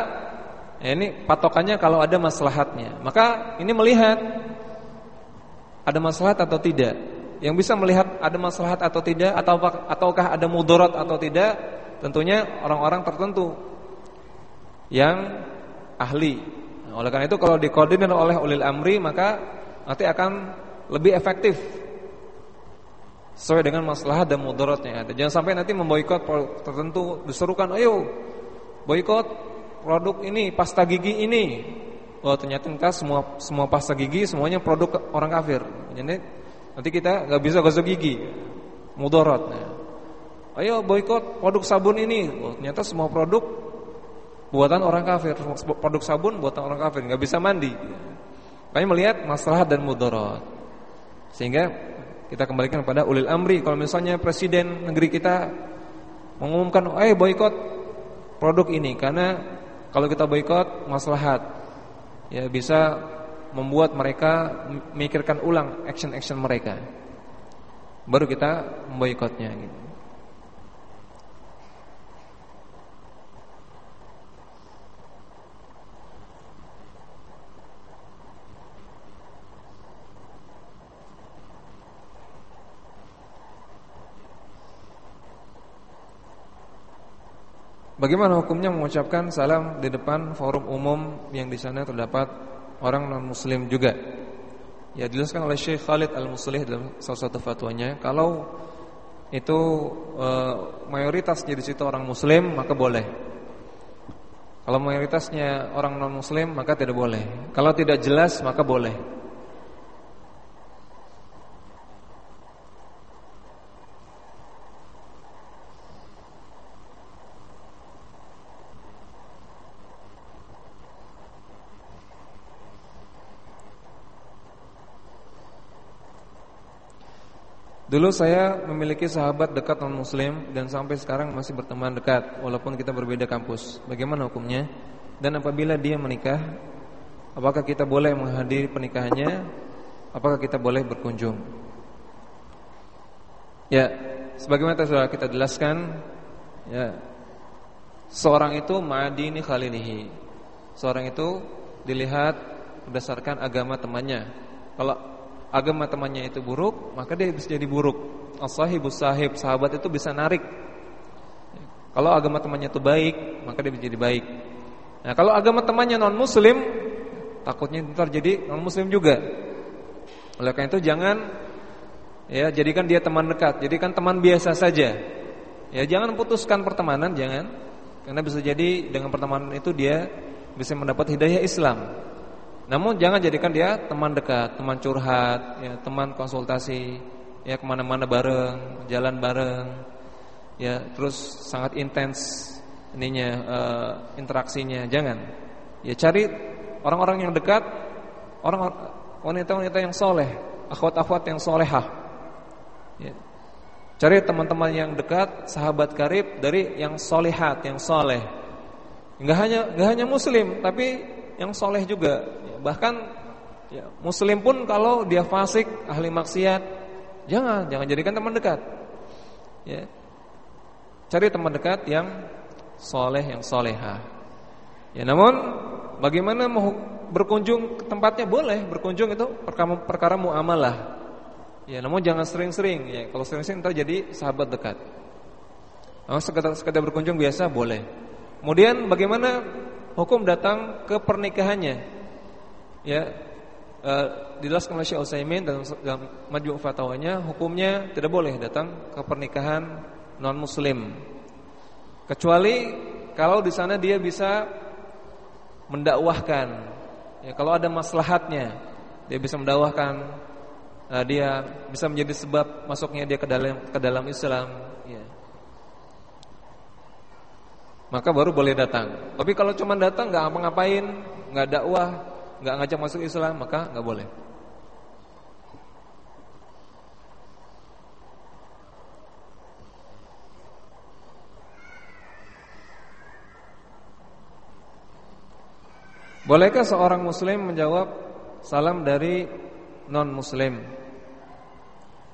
S1: ya ini patokannya kalau ada maslahatnya. Maka ini melihat ada maslahat atau tidak. Yang bisa melihat ada maslahat atau tidak atau ataukah ada mudarat atau tidak tentunya orang-orang tertentu yang ahli. Nah, oleh karena itu kalau dikoordinir oleh ulil amri maka nanti akan lebih efektif sesuai dengan masalah dan mudaratnya. Jangan sampai nanti memboikot tertentu diserukan, "Ayo boikot produk ini, pasta gigi ini." Oh, ternyata entah semua semua pasta gigi semuanya produk orang kafir. Jadi nanti kita nggak bisa gosok gigi. Mudaratnya. Ayo boykot produk sabun ini. Oh, ternyata semua produk buatan orang kafir. Produk sabun buatan orang kafir, nggak bisa mandi. Kami melihat masalah dan mudarat. Sehingga kita kembalikan kepada ulil amri. Kalau misalnya presiden negeri kita mengumumkan, "Eh boykot produk ini karena kalau kita boykot maslahat." Ya bisa membuat mereka memikirkan ulang action-action mereka. Baru kita memboikotnya gitu. Bagaimana hukumnya mengucapkan salam di depan forum umum yang di sana terdapat orang non muslim juga? Ya dijelaskan oleh Syekh Khalid Al-Muslih dalam salah satu fatwanya, kalau itu e, mayoritasnya di situ orang muslim maka boleh. Kalau mayoritasnya orang non muslim maka tidak boleh. Kalau tidak jelas maka boleh. Dulu saya memiliki sahabat dekat non muslim dan sampai sekarang masih berteman dekat walaupun kita berbeda kampus. Bagaimana hukumnya? Dan apabila dia menikah, apakah kita boleh menghadiri pernikahannya? Apakah kita boleh berkunjung? Ya, sebagaimana sudah kita jelaskan, ya. Seorang itu ma'adini khalilihi. Seorang itu dilihat berdasarkan agama temannya. Kalau agama temannya itu buruk, maka dia bisa jadi buruk. As-sahibus sahib, sahabat itu bisa narik. Kalau agama temannya itu baik, maka dia bisa jadi baik. Nah, kalau agama temannya non muslim, takutnya ntar jadi non muslim juga. Oleh karena itu jangan ya jadikan dia teman dekat, jadikan teman biasa saja. Ya jangan putuskan pertemanan, jangan. Karena bisa jadi dengan pertemanan itu dia bisa mendapat hidayah Islam. Namun jangan jadikan dia teman dekat, teman curhat, ya, teman konsultasi, ya ke mana-mana bareng, jalan bareng, ya terus sangat intens ininya uh, interaksinya. Jangan, ya cari orang-orang yang dekat, orang wanita-wanita yang soleh, akhwat-akhwat yang solehah. Ya. Cari teman-teman yang dekat, sahabat karib dari yang solehat, yang soleh. Enggak hanya enggak hanya muslim, tapi yang soleh juga Bahkan ya, muslim pun kalau dia fasik, ahli maksiat, jangan jangan jadikan teman dekat. Ya. Cari teman dekat yang soleh, yang soleha. Ya, namun bagaimana mau berkunjung ke tempatnya boleh berkunjung itu perkara, perkara muamalah. Ya, namun jangan sering-sering. Ya, kalau sering-sering ntar jadi sahabat dekat. Nah, sekedar, sekedar berkunjung biasa boleh. Kemudian bagaimana hukum datang ke pernikahannya? Ya uh, dijelaskan oleh Syekh Utsaimin dalam, dalam Majmu' Fatwanya hukumnya tidak boleh datang ke pernikahan non muslim kecuali kalau di sana dia bisa mendakwahkan. Ya kalau ada maslahatnya dia bisa mendakwahkan uh, dia bisa menjadi sebab masuknya dia ke dalam ke dalam Islam ya. Maka baru boleh datang. Tapi kalau cuma datang nggak apa-ngapain, nggak dakwah, nggak ngajak masuk Islam maka nggak boleh. Bolehkah seorang muslim menjawab salam dari non muslim?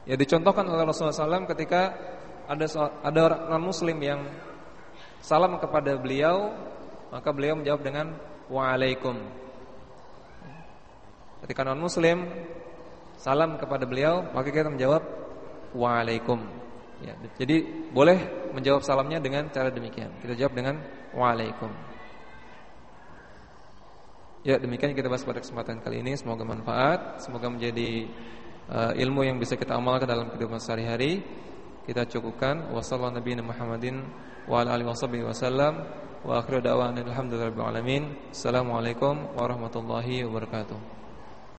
S1: Ya dicontohkan oleh Rasulullah SAW ketika ada ada non muslim yang salam kepada beliau, maka beliau menjawab dengan waalaikum. Ketika non muslim salam kepada beliau, maka kita menjawab waalaikum. Ya, jadi boleh menjawab salamnya dengan cara demikian. Kita jawab dengan waalaikum. Ya demikian kita bahas pada kesempatan kali ini. Semoga manfaat Semoga menjadi uh, ilmu yang bisa kita amalkan dalam kehidupan sehari-hari. Kita cukupkan. Wassalamualaikum Muhammadin Wa Wa akhiru Alhamdulillah Assalamualaikum warahmatullahi wabarakatuh